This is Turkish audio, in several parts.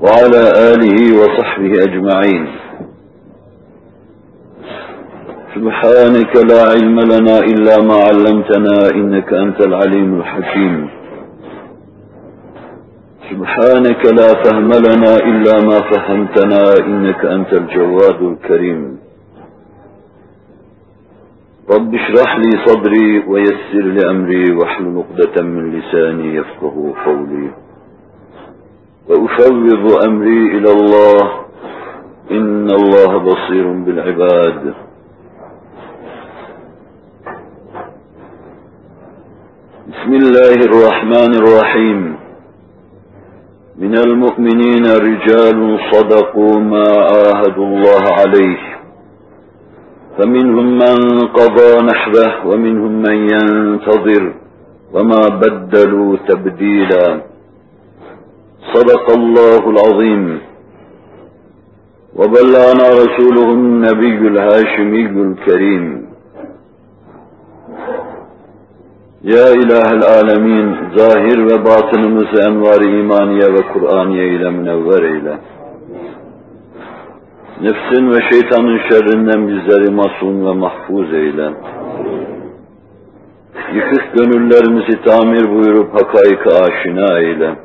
وعلى آله وصحبه أجمعين. سبحانك لا علم لنا إلا ما علمتنا إنك أنت العليم الحكيم. سبحانك لا فهم لنا إلا ما فهمتنا إنك أنت الجواد الكريم. رب اشرح لي صدري ويسر لي أمري واحلل عقدة من لساني يفقه قولي. وأفوض أمري إلى الله. إن الله بصير بالعباد. بسم الله الرحمن الرحيم. من المؤمنين رجال صدقوا ما عاهدوا الله عليه. فمنهم من قضى نحبه ومنهم من ينتظر وما بدلوا تبديلا. صدق الله العظيم وبلغنا رسوله النبي الهاشمي الكريم Ya İlahel Alemin, zahir ve batınımızı envar imaniye ve Kur'aniye ile münevver eyle. Nefsin ve şeytanın şerrinden bizleri masum ve mahfuz eyle. Yıkık gönüllerimizi tamir buyurup hakaika aşina eyle.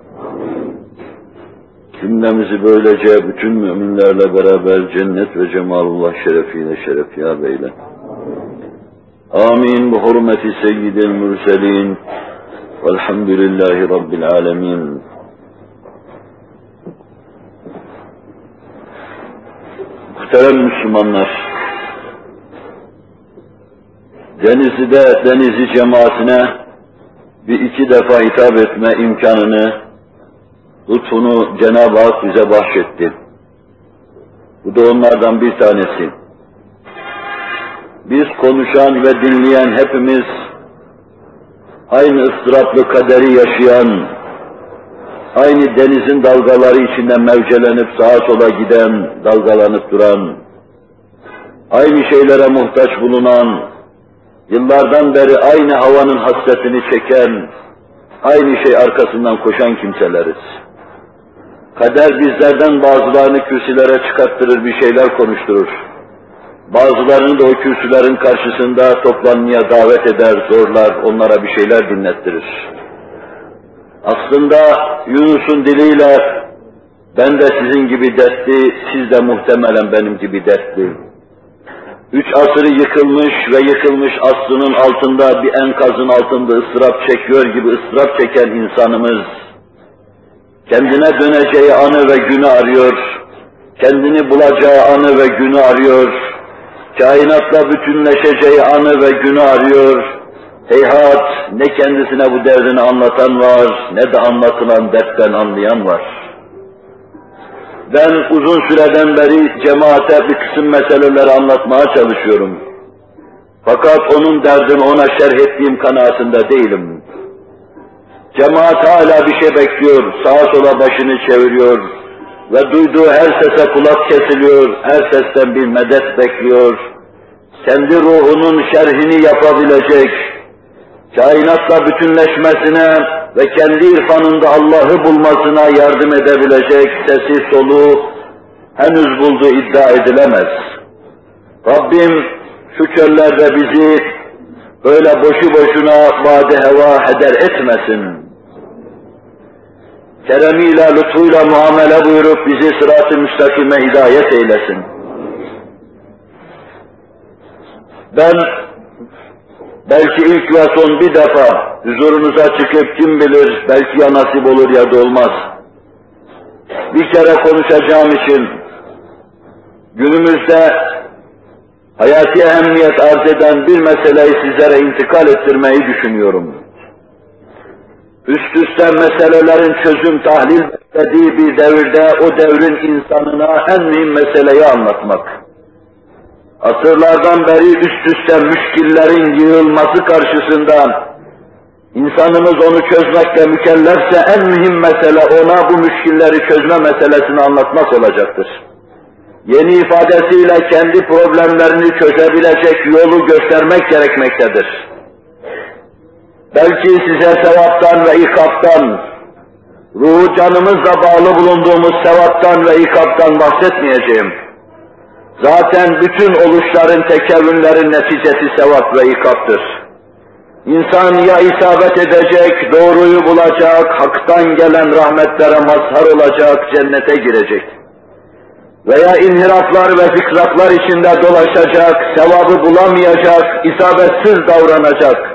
Cümlemizi böylece bütün müminlerle beraber cennet ve cemalullah şerefiyle şerefyab eyle. Amin. Bu hurmeti seyyidil mürselin. Velhamdülillahi Rabbil alemin. Muhterem Müslümanlar, Denizli'de Denizli cemaatine bir iki defa hitap etme imkanını, lütfunu Cenab-ı Hak bize bahşetti. Bu da onlardan bir tanesi. Biz konuşan ve dinleyen hepimiz aynı ıstıraplı kaderi yaşayan, aynı denizin dalgaları içinde mevcelenip sağa sola giden, dalgalanıp duran, aynı şeylere muhtaç bulunan, yıllardan beri aynı havanın hasretini çeken, aynı şey arkasından koşan kimseleriz. Kader bizlerden bazılarını kürsülere çıkarttırır, bir şeyler konuşturur. Bazılarını da o kürsülerin karşısında toplanmaya davet eder, zorlar, onlara bir şeyler dinlettirir. Aslında Yunus'un diliyle ben de sizin gibi dertli, siz de muhtemelen benim gibi dertli. Üç asırı yıkılmış ve yıkılmış aslının altında bir enkazın altında ıstırap çekiyor gibi ıstırap çeken insanımız, kendine döneceği anı ve günü arıyor, kendini bulacağı anı ve günü arıyor, kainatla bütünleşeceği anı ve günü arıyor. Heyhat, ne kendisine bu derdini anlatan var, ne de anlatılan dertten anlayan var. Ben uzun süreden beri cemaate bir kısım meseleleri anlatmaya çalışıyorum. Fakat onun derdini ona şerh ettiğim kanaatinde değilim. Cemaat hala bir şey bekliyor, sağa sola başını çeviriyor, ve duyduğu her sese kulak kesiliyor, her sesten bir medet bekliyor. Kendi ruhunun şerhini yapabilecek, kainatla bütünleşmesine ve kendi irfanında Allah'ı bulmasına yardım edebilecek sesi soluğu henüz bulduğu iddia edilemez. Rabbim şu çöllerde bizi böyle boşu boşuna vade heva heder etmesin keremiyle, lütfuyla muamele buyurup bizi sırat-ı müstakime hidayet eylesin. Ben belki ilk ve son bir defa huzurunuza çıkıp kim bilir belki ya nasip olur ya da olmaz. Bir kere konuşacağım için günümüzde hayati ehemmiyet arz eden bir meseleyi sizlere intikal ettirmeyi düşünüyorum. Üst üste meselelerin çözüm tahlil beklediği bir devirde o devrin insanına en mühim meseleyi anlatmak. Asırlardan beri üst üste müşkillerin yığılması karşısında insanımız onu çözmekle mükellefse en mühim mesele ona bu müşkilleri çözme meselesini anlatmak olacaktır. Yeni ifadesiyle kendi problemlerini çözebilecek yolu göstermek gerekmektedir. Belki size sevaptan ve ikaptan, ruhu canımızla bağlı bulunduğumuz sevaptan ve ikaptan bahsetmeyeceğim. Zaten bütün oluşların, tekevünlerin neticesi sevap ve ikaptır. İnsan ya isabet edecek, doğruyu bulacak, haktan gelen rahmetlere mazhar olacak, cennete girecek. Veya inhiraflar ve fikraklar içinde dolaşacak, sevabı bulamayacak, isabetsiz davranacak.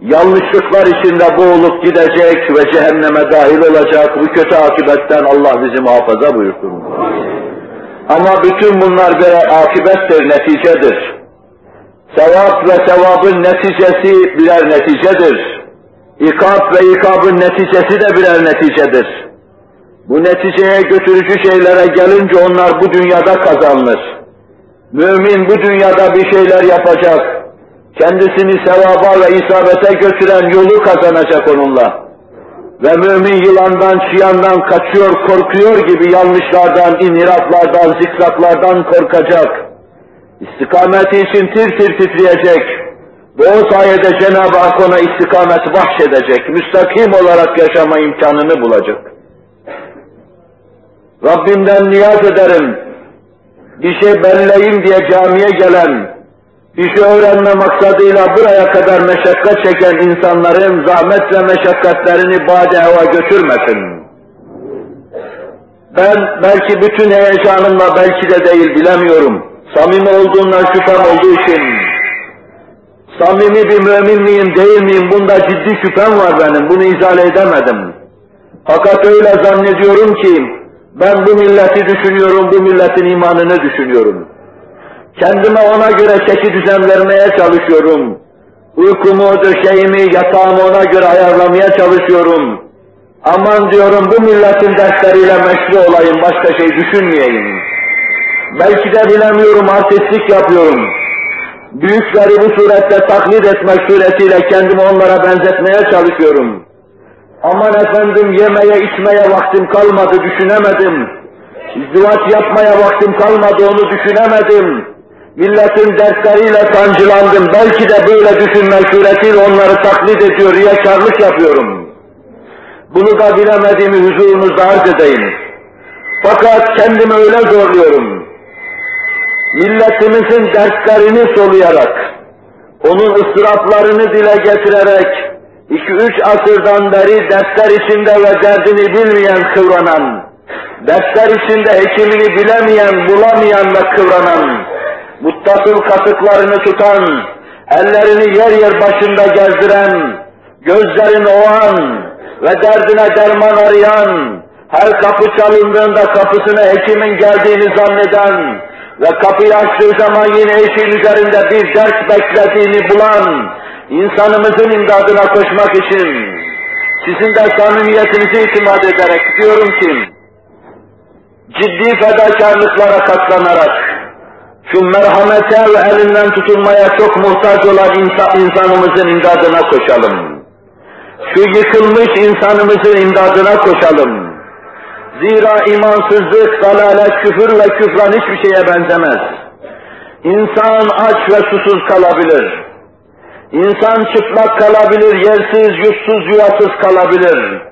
Yanlışlıklar içinde boğulup gidecek ve cehenneme dahil olacak. Bu kötü akibetten Allah bizi muhafaza buyursun. Ama bütün bunlar birer akibettir, neticedir. Sevap ve sevabın neticesi birer neticedir. İkab ve ikabın neticesi de birer neticedir. Bu neticeye götürücü şeylere gelince onlar bu dünyada kazanılır. Mümin bu dünyada bir şeyler yapacak. Kendisini sevaba ve isabete götüren yolu kazanacak onunla. Ve mümin yılandan, çıyandan kaçıyor, korkuyor gibi yanlışlardan, inhiraflardan, zikraklardan korkacak. İstikameti için tir tir titreyecek. Bu o sayede Cenab-ı Hak ona istikameti bahşedecek. Müstakim olarak yaşama imkanını bulacak. Rabbimden niyaz ederim. Bir şey belleyim diye camiye gelen, şey öğrenme maksadıyla buraya kadar meşakkat çeken insanların zahmet ve meşakkatlerini bade hava götürmesin. Ben belki bütün heyecanımla belki de değil bilemiyorum. Samimi olduğundan şüphem olduğu için samimi bir mümin miyim değil miyim bunda ciddi şüphem var benim. Bunu izale edemedim. Fakat öyle zannediyorum ki ben bu milleti düşünüyorum, bu milletin imanını düşünüyorum. Kendime ona göre çeki düzen vermeye çalışıyorum. Uykumu, döşeğimi, yatağımı ona göre ayarlamaya çalışıyorum. Aman diyorum bu milletin dersleriyle meşru olayım, başka şey düşünmeyeyim. Belki de bilemiyorum, artistlik yapıyorum. Büyükleri bu surette taklit etmek suretiyle kendimi onlara benzetmeye çalışıyorum. Aman efendim yemeye içmeye vaktim kalmadı, düşünemedim. İzdivaç yapmaya vaktim kalmadı, onu düşünemedim. Milletin dersleriyle sancılandım. Belki de böyle düşünmek suretiyle onları taklit ediyor, riyakarlık yapıyorum. Bunu da bilemediğimi huzurunuzda arz edeyim. Fakat kendimi öyle zorluyorum. Milletimizin derslerini soluyarak, onun ıstıraplarını dile getirerek, iki üç asırdan beri dersler içinde ve derdini bilmeyen kıvranan, dersler içinde hekimini bilemeyen, bulamayan ve kıvranan, muttasıl kasıklarını tutan, ellerini yer yer başında gezdiren, gözlerini oğan ve derdine derman arayan, her kapı çalındığında kapısına hekimin geldiğini zanneden ve kapıyı açtığı zaman yine eşiğin üzerinde bir ders beklediğini bulan, insanımızın imdadına koşmak için sizin de samimiyetinizi itimat ederek diyorum ki, ciddi fedakarlıklara katlanarak, şu merhamete ve elinden tutulmaya çok muhtaç olan insan, insanımızın imdadına koşalım. Şu yıkılmış insanımızın imdadına koşalım. Zira imansızlık, dalalet, küfür ve küfran hiçbir şeye benzemez. İnsan aç ve susuz kalabilir. İnsan çıplak kalabilir, yersiz, yutsuz, yuvasız kalabilir.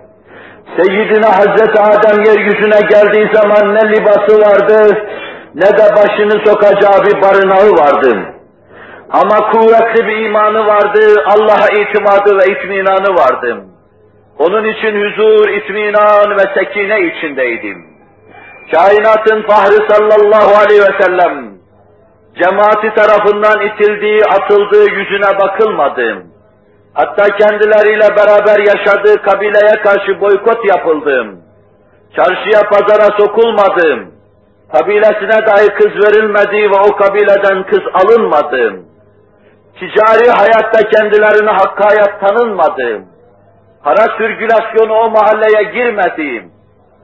Seyyidina Hazreti Adem yeryüzüne geldiği zaman ne libası vardı, ne de başını sokacağı bir barınağı vardı. Ama kuvvetli bir imanı vardı, Allah'a itimadı ve itminanı vardı. Onun için huzur, itminan ve sekine içindeydim. Kainatın fahri sallallahu aleyhi ve sellem, cemaati tarafından itildiği, atıldığı yüzüne bakılmadı. Hatta kendileriyle beraber yaşadığı kabileye karşı boykot yapıldı. Çarşıya pazara sokulmadı kabilesine dahi kız verilmedi ve o kabileden kız alınmadı. Ticari hayatta kendilerine hakkayat tanınmadı. para sürgülasyonu o mahalleye girmediğim,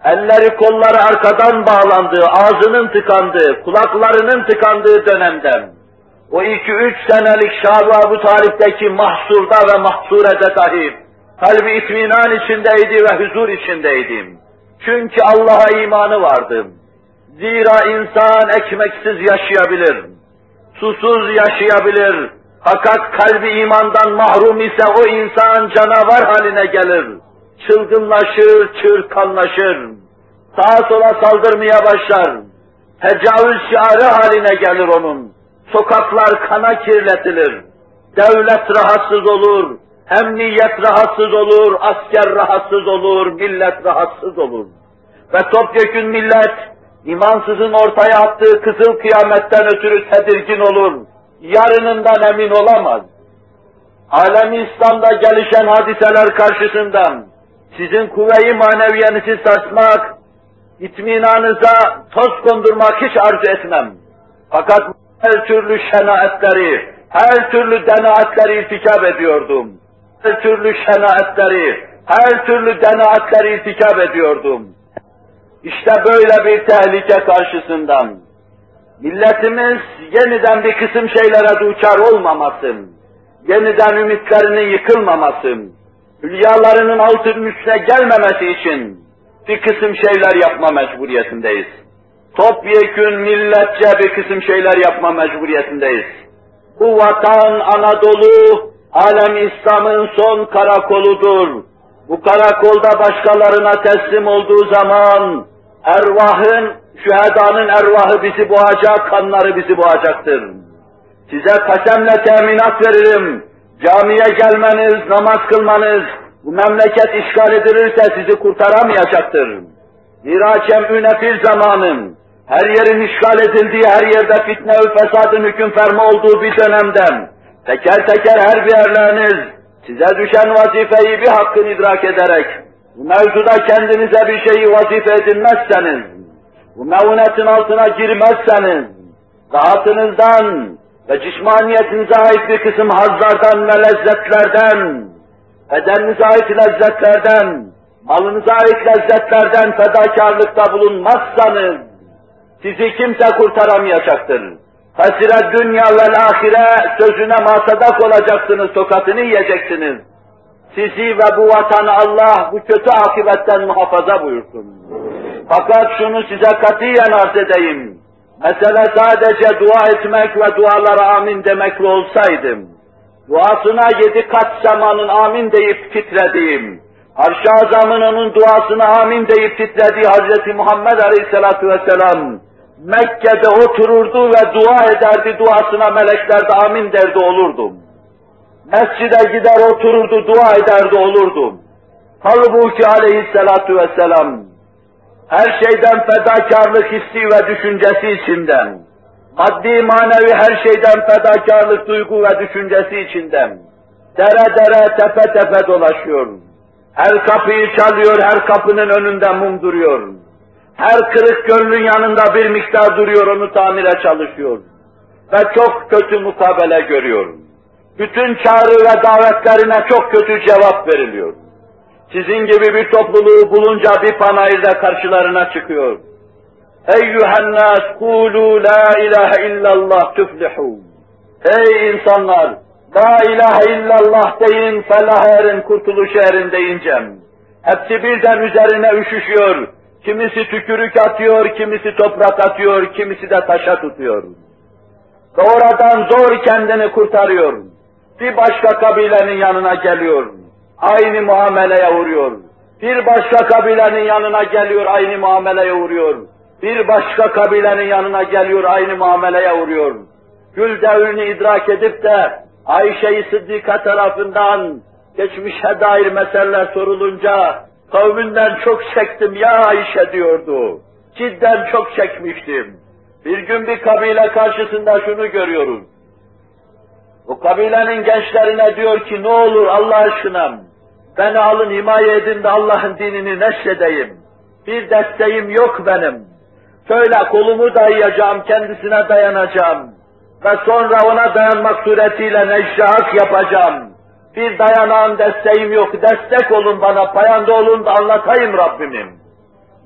elleri kolları arkadan bağlandığı, ağzının tıkandığı, kulaklarının tıkandığı dönemden, o iki üç senelik Şah bu tarihteki mahsurda ve mahsurede dahi kalbi itminan içindeydi ve huzur içindeydim. Çünkü Allah'a imanı vardı. Zira insan ekmeksiz yaşayabilir, susuz yaşayabilir. Fakat kalbi imandan mahrum ise o insan canavar haline gelir. Çılgınlaşır, çırkanlaşır. Sağa sola saldırmaya başlar. Tecavüz şiarı haline gelir onun. Sokaklar kana kirletilir. Devlet rahatsız olur, emniyet rahatsız olur, asker rahatsız olur, millet rahatsız olur. Ve topyekün millet, imansızın ortaya attığı kızıl kıyametten ötürü tedirgin olur. Yarınından emin olamaz. Alemi İslam'da gelişen hadiseler karşısında sizin kuvve-i maneviyenizi sarsmak, itminanıza toz kondurmak hiç arzu etmem. Fakat her türlü şenaetleri, her türlü denaatleri irtikap ediyordum. Her türlü şenaetleri, her türlü denaatleri irtikap ediyordum. İşte böyle bir tehlike karşısından milletimiz yeniden bir kısım şeylere duçar olmamasın, yeniden ümitlerinin yıkılmaması, hülyalarının altının üstüne gelmemesi için bir kısım şeyler yapma mecburiyetindeyiz. Topyekün milletçe bir kısım şeyler yapma mecburiyetindeyiz. Bu vatan Anadolu, alem İslam'ın son karakoludur. Bu karakolda başkalarına teslim olduğu zaman ervahın, şühedanın ervahı bizi boğacak, kanları bizi boğacaktır. Size kasemle teminat veririm. Camiye gelmeniz, namaz kılmanız, bu memleket işgal edilirse sizi kurtaramayacaktır. Zira cem'ü nefir zamanın, her yerin işgal edildiği, her yerde fitne ve fesadın hüküm ferma olduğu bir dönemden, teker teker her bir yerleriniz, size düşen vazifeyi bir hakkın idrak ederek, bu mevzuda kendinize bir şeyi vazife edinmezseniz, bu meunetin altına girmezseniz, rahatınızdan ve cismaniyetinize ait bir kısım hazlardan ve lezzetlerden, bedeninize ait lezzetlerden, malınıza ait lezzetlerden fedakarlıkta bulunmazsanız, sizi kimse kurtaramayacaktır. Hasire dünya ve ahire sözüne masadak olacaksınız, tokatını yiyeceksiniz. Sizi ve bu vatanı Allah bu kötü akibetten muhafaza buyursun. Fakat şunu size katiyen arz edeyim. Mesele sadece dua etmek ve dualara amin demekle olsaydım, duasına yedi kat semanın amin deyip titrediğim, Arş-ı Azam'ın onun duasına amin deyip titrediği Hz. Muhammed Aleyhisselatü Vesselam, Mekke'de otururdu ve dua ederdi, duasına melekler de amin derdi olurdum. Mescide gider otururdu, dua ederdi olurdum. Halbuki aleyhissalatu vesselam, her şeyden fedakarlık hissi ve düşüncesi içinden, maddi manevi her şeyden fedakarlık duygu ve düşüncesi içinden, dere dere tepe tepe dolaşıyor. Her kapıyı çalıyor, her kapının önünde mum duruyor. Her kırık gönlün yanında bir miktar duruyor, onu tamire çalışıyor. Ve çok kötü mukabele görüyor. Bütün çağrı ve davetlerine çok kötü cevap veriliyor. Sizin gibi bir topluluğu bulunca bir panayırda karşılarına çıkıyor. Eyyühennâs kûlû la ilahe illallah tüflihû. Ey insanlar! La ilahe illallah deyin, felah erin, kurtuluş erin deyince. Hepsi birden üzerine üşüşüyor. Kimisi tükürük atıyor, kimisi toprak atıyor, kimisi de taşa tutuyor. Ve oradan zor kendini kurtarıyor. Bir başka kabilenin yanına geliyor. Aynı muameleye uğruyor. Bir başka kabilenin yanına geliyor, aynı muameleye uğruyor. Bir başka kabilenin yanına geliyor, aynı muameleye uğruyor. Gül devrini idrak edip de Ayşe-i Sıddika tarafından geçmişe dair meseleler sorulunca kavminden çok çektim ya Ayşe diyordu. Cidden çok çekmiştim. Bir gün bir kabile karşısında şunu görüyoruz. O kabilenin gençlerine diyor ki ne olur Allah aşkına beni alın himaye edin de Allah'ın dinini neşredeyim. Bir desteğim yok benim. Şöyle kolumu dayayacağım, kendisine dayanacağım. Ve sonra ona dayanmak suretiyle neşrahat yapacağım. Bir dayanağım, desteğim yok. Destek olun bana, payanda olun da anlatayım Rabbimim.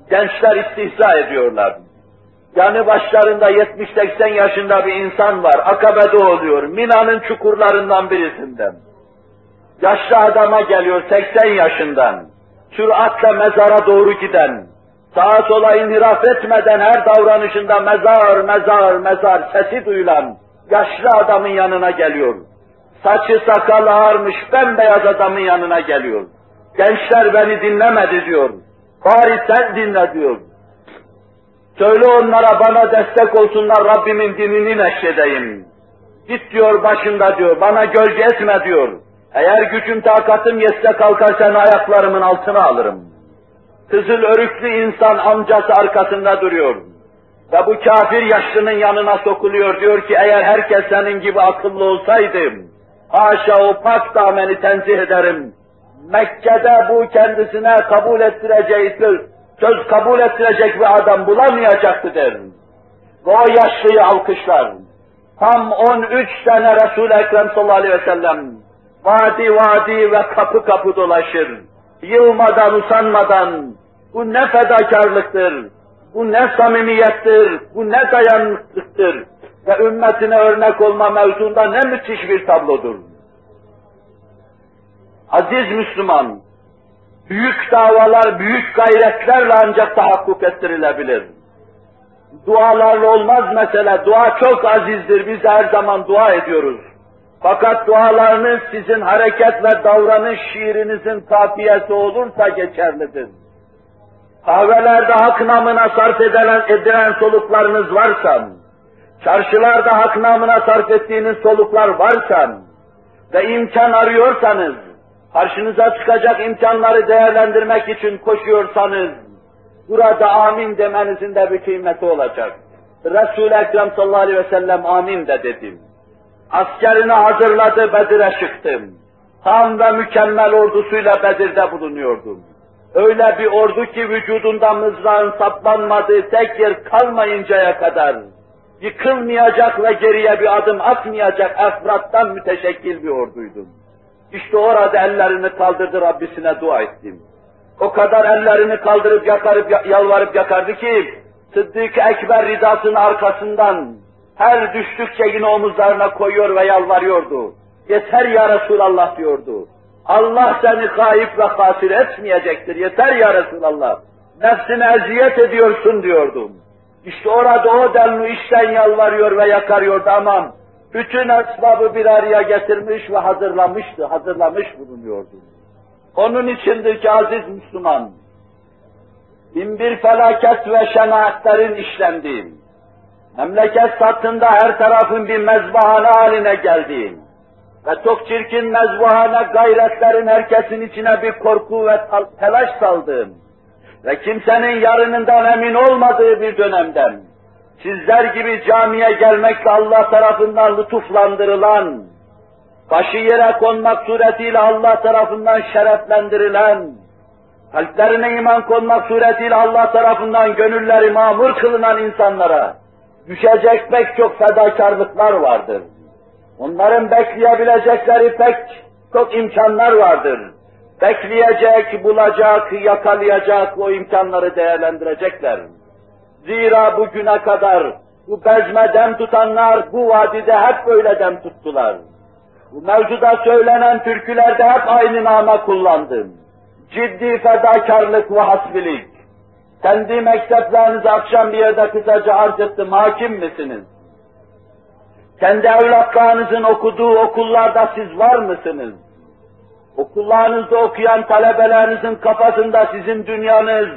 Gençler istihza ediyorlar. Yanı başlarında 70-80 yaşında bir insan var. Akabe'de oluyor. Mina'nın çukurlarından birisinden. Yaşlı adama geliyor 80 yaşından. Süratle mezara doğru giden. Sağa sola inhiraf etmeden her davranışında mezar, mezar, mezar sesi duyulan yaşlı adamın yanına geliyor. Saçı sakalı ağarmış bembeyaz adamın yanına geliyor. Gençler beni dinlemedi diyor. Bari sen dinle diyor. Söyle onlara bana destek olsunlar Rabbimin dinini neşredeyim. Git diyor başında diyor, bana gölge etme diyor. Eğer gücüm takatım yetse kalkar seni ayaklarımın altına alırım. Kızıl örüklü insan amcası arkasında duruyor. Ve bu kafir yaşlının yanına sokuluyor diyor ki eğer herkes senin gibi akıllı olsaydım, haşa o pak dameni tenzih ederim. Mekke'de bu kendisine kabul ettireceği söz kabul ettirecek bir adam bulamayacaktı der. Ve o yaşlıyı alkışlar. Tam 13 sene Resul-i Ekrem sallallahu aleyhi ve sellem vadi vadi ve kapı kapı dolaşır. Yılmadan, usanmadan, bu ne fedakarlıktır, bu ne samimiyettir, bu ne dayanıklıktır ve ümmetine örnek olma mevzunda ne müthiş bir tablodur. Aziz Müslüman, büyük davalar, büyük gayretlerle ancak tahakkuk ettirilebilir. Dualarla olmaz mesele, dua çok azizdir, biz her zaman dua ediyoruz. Fakat dualarınız sizin hareket ve davranış şiirinizin kafiyesi olursa geçerlidir. Kahvelerde hak namına sarf edilen, edilen soluklarınız varsa, çarşılarda hak namına sarf ettiğiniz soluklar varsa ve imkan arıyorsanız, karşınıza çıkacak imkanları değerlendirmek için koşuyorsanız, burada amin demenizin de bir kıymeti olacak. Resul-i Ekrem sallallahu aleyhi ve sellem amin de dedim. Askerini hazırladı, Bedir'e çıktım. Tam ve mükemmel ordusuyla Bedir'de bulunuyordum. Öyle bir ordu ki vücudunda mızrağın saplanmadığı tek yer kalmayıncaya kadar yıkılmayacak ve geriye bir adım atmayacak efrattan müteşekkil bir orduydum. İşte orada ellerini kaldırdı Rabbisine dua ettim. O kadar ellerini kaldırıp yakarıp yalvarıp yakardı ki Sıddık Ekber ridasının arkasından her düştükçe yine omuzlarına koyuyor ve yalvarıyordu. Yeter ya Resulallah diyordu. Allah seni kayıp ve hasir etmeyecektir. Yeter ya Resulallah. Nefsine eziyet ediyorsun diyordum. İşte orada o denli işten yalvarıyor ve yakarıyordu ama bütün esbabı bir araya getirmiş ve hazırlamıştı, hazırlamış bulunuyordu. Onun içindir ki aziz Müslüman, bin bir felaket ve şenaatlerin işlendiği, memleket satında her tarafın bir mezbahane haline geldiği ve çok çirkin mezbahane gayretlerin herkesin içine bir korku ve telaş saldığım ve kimsenin yarınından emin olmadığı bir dönemden, sizler gibi camiye gelmekle Allah tarafından lütuflandırılan, başı yere konmak suretiyle Allah tarafından şereflendirilen, kalplerine iman konmak suretiyle Allah tarafından gönülleri mamur kılınan insanlara düşecek pek çok fedakarlıklar vardır. Onların bekleyebilecekleri pek çok imkanlar vardır. Bekleyecek, bulacak, yakalayacak o imkanları değerlendirecekler. Zira bugüne kadar bu bezme dem tutanlar bu vadide hep böyle dem tuttular. Bu mevzuda söylenen türkülerde hep aynı nama kullandım. Ciddi fedakarlık ve hasbilik. Kendi mekteplerinizi akşam bir yerde kısaca arz ettim, hakim misiniz? Kendi evlatlarınızın okuduğu okullarda siz var mısınız? Okullarınızda okuyan talebelerinizin kafasında sizin dünyanız,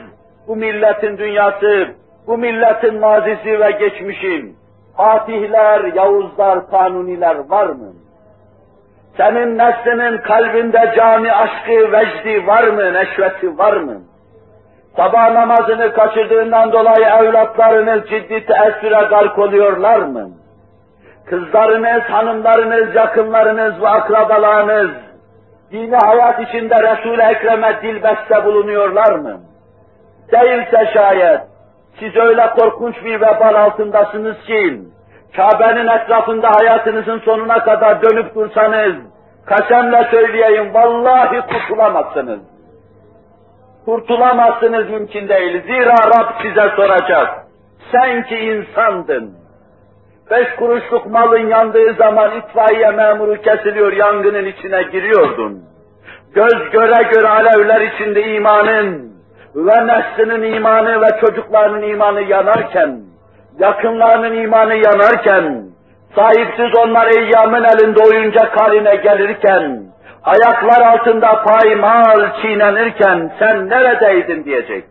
bu milletin dünyası, bu milletin mazisi ve geçmişin, Fatihler, Yavuzlar, Kanuniler var mı? Senin neslinin kalbinde cami aşkı, vecdi var mı, neşveti var mı? Sabah namazını kaçırdığından dolayı evlatlarınız ciddi teessüre gark oluyorlar mı? Kızlarınız, hanımlarınız, yakınlarınız ve akrabalarınız dini hayat içinde Resul-i Ekrem'e dilbeste bulunuyorlar mı? Değilse şayet siz öyle korkunç bir vebal altındasınız ki Kabe'nin etrafında hayatınızın sonuna kadar dönüp dursanız Kasemle söyleyeyim, vallahi kurtulamazsınız. Kurtulamazsınız mümkün değil. Zira Rab size soracak. Sen ki insandın. Beş kuruşluk malın yandığı zaman itfaiye memuru kesiliyor, yangının içine giriyordun. Göz göre göre alevler içinde imanın ve neslinin imanı ve çocuklarının imanı yanarken, yakınlarının imanı yanarken, sahipsiz onlar eyyamın elinde oyuncak haline gelirken, ayaklar altında paymal çiğnenirken sen neredeydin diyecek.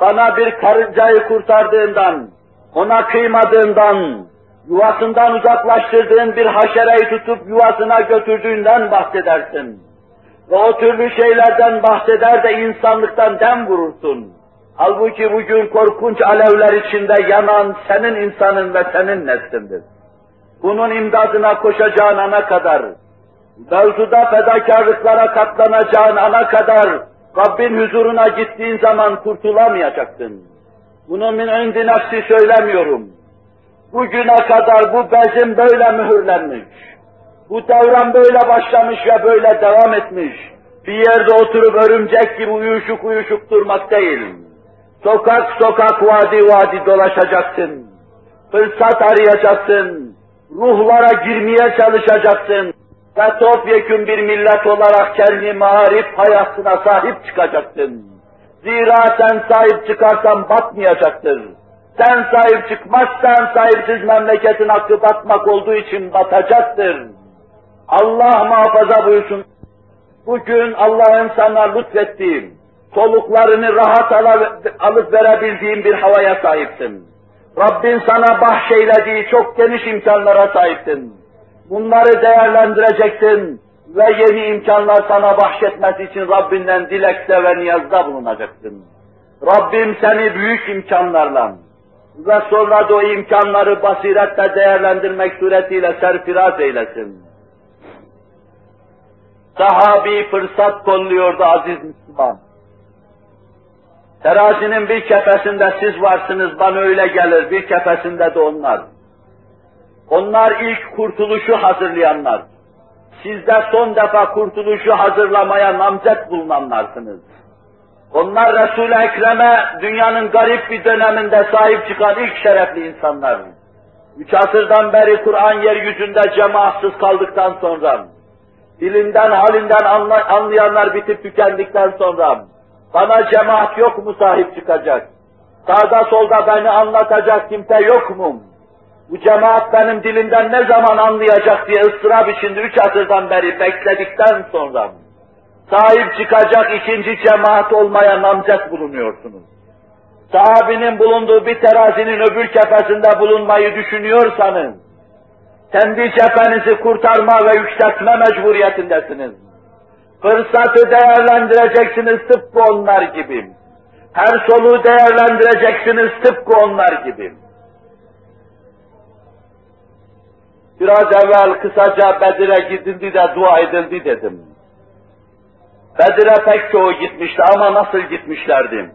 Bana bir karıncayı kurtardığından, ona kıymadığından, yuvasından uzaklaştırdığın bir haşereyi tutup yuvasına götürdüğünden bahsedersin. Ve o türlü şeylerden bahseder de insanlıktan dem vurursun. Halbuki bugün korkunç alevler içinde yanan senin insanın ve senin neslindir. Bunun imdadına koşacağın ana kadar, mevzuda fedakarlıklara katlanacağın ana kadar, Rabbin huzuruna gittiğin zaman kurtulamayacaksın. Bunu min indi nefsi söylemiyorum. Bugüne kadar bu bezim böyle mühürlenmiş. Bu devran böyle başlamış ve böyle devam etmiş. Bir yerde oturup örümcek gibi uyuşuk uyuşuk durmak değil. Sokak sokak vadi vadi dolaşacaksın. Fırsat arayacaksın. Ruhlara girmeye çalışacaksın. Ve topyekun bir millet olarak kendi marif hayatına sahip çıkacaksın. Zira sen sahip çıkarsan batmayacaktır. Sen sahip çıkmazsan sahipsiz memleketin hakkı batmak olduğu için batacaktır. Allah muhafaza buyursun. Bugün Allah'ın sana lütfettiği, soluklarını rahat alıp verebildiğin bir havaya sahipsin. Rabbin sana bahşeylediği çok geniş imkanlara sahipsin. Bunları değerlendireceksin ve yeni imkanlar sana bahşetmesi için Rabbinden dilekte ve niyazda bulunacaksın. Rabbim seni büyük imkanlarla ve sonra da o imkanları basiretle değerlendirmek suretiyle serfiraz eylesin. Sahabi fırsat kolluyordu aziz Müslüman. Terazinin bir kefesinde siz varsınız, bana öyle gelir, bir kefesinde de onlar. Onlar ilk kurtuluşu hazırlayanlar. Siz de son defa kurtuluşu hazırlamaya namzet bulunanlarsınız. Onlar Resul-i Ekrem'e dünyanın garip bir döneminde sahip çıkan ilk şerefli insanlar. Üç asırdan beri Kur'an yeryüzünde cemaatsız kaldıktan sonra, dilinden halinden anlayanlar bitip tükendikten sonra, bana cemaat yok mu sahip çıkacak? Sağda solda beni anlatacak kimse yok mu? Bu cemaat benim dilimden ne zaman anlayacak diye ıstırap içinde üç asırdan beri bekledikten sonra sahip çıkacak ikinci cemaat olmaya namzet bulunuyorsunuz. Sahabinin bulunduğu bir terazinin öbür kefesinde bulunmayı düşünüyorsanız, kendi cephenizi kurtarma ve yükseltme mecburiyetindesiniz. Fırsatı değerlendireceksiniz tıpkı onlar gibi. Her soluğu değerlendireceksiniz tıpkı onlar gibi. Biraz evvel kısaca Bedir'e gidildi de dua edildi dedim. Bedir'e pek çoğu gitmişti ama nasıl gitmişlerdi?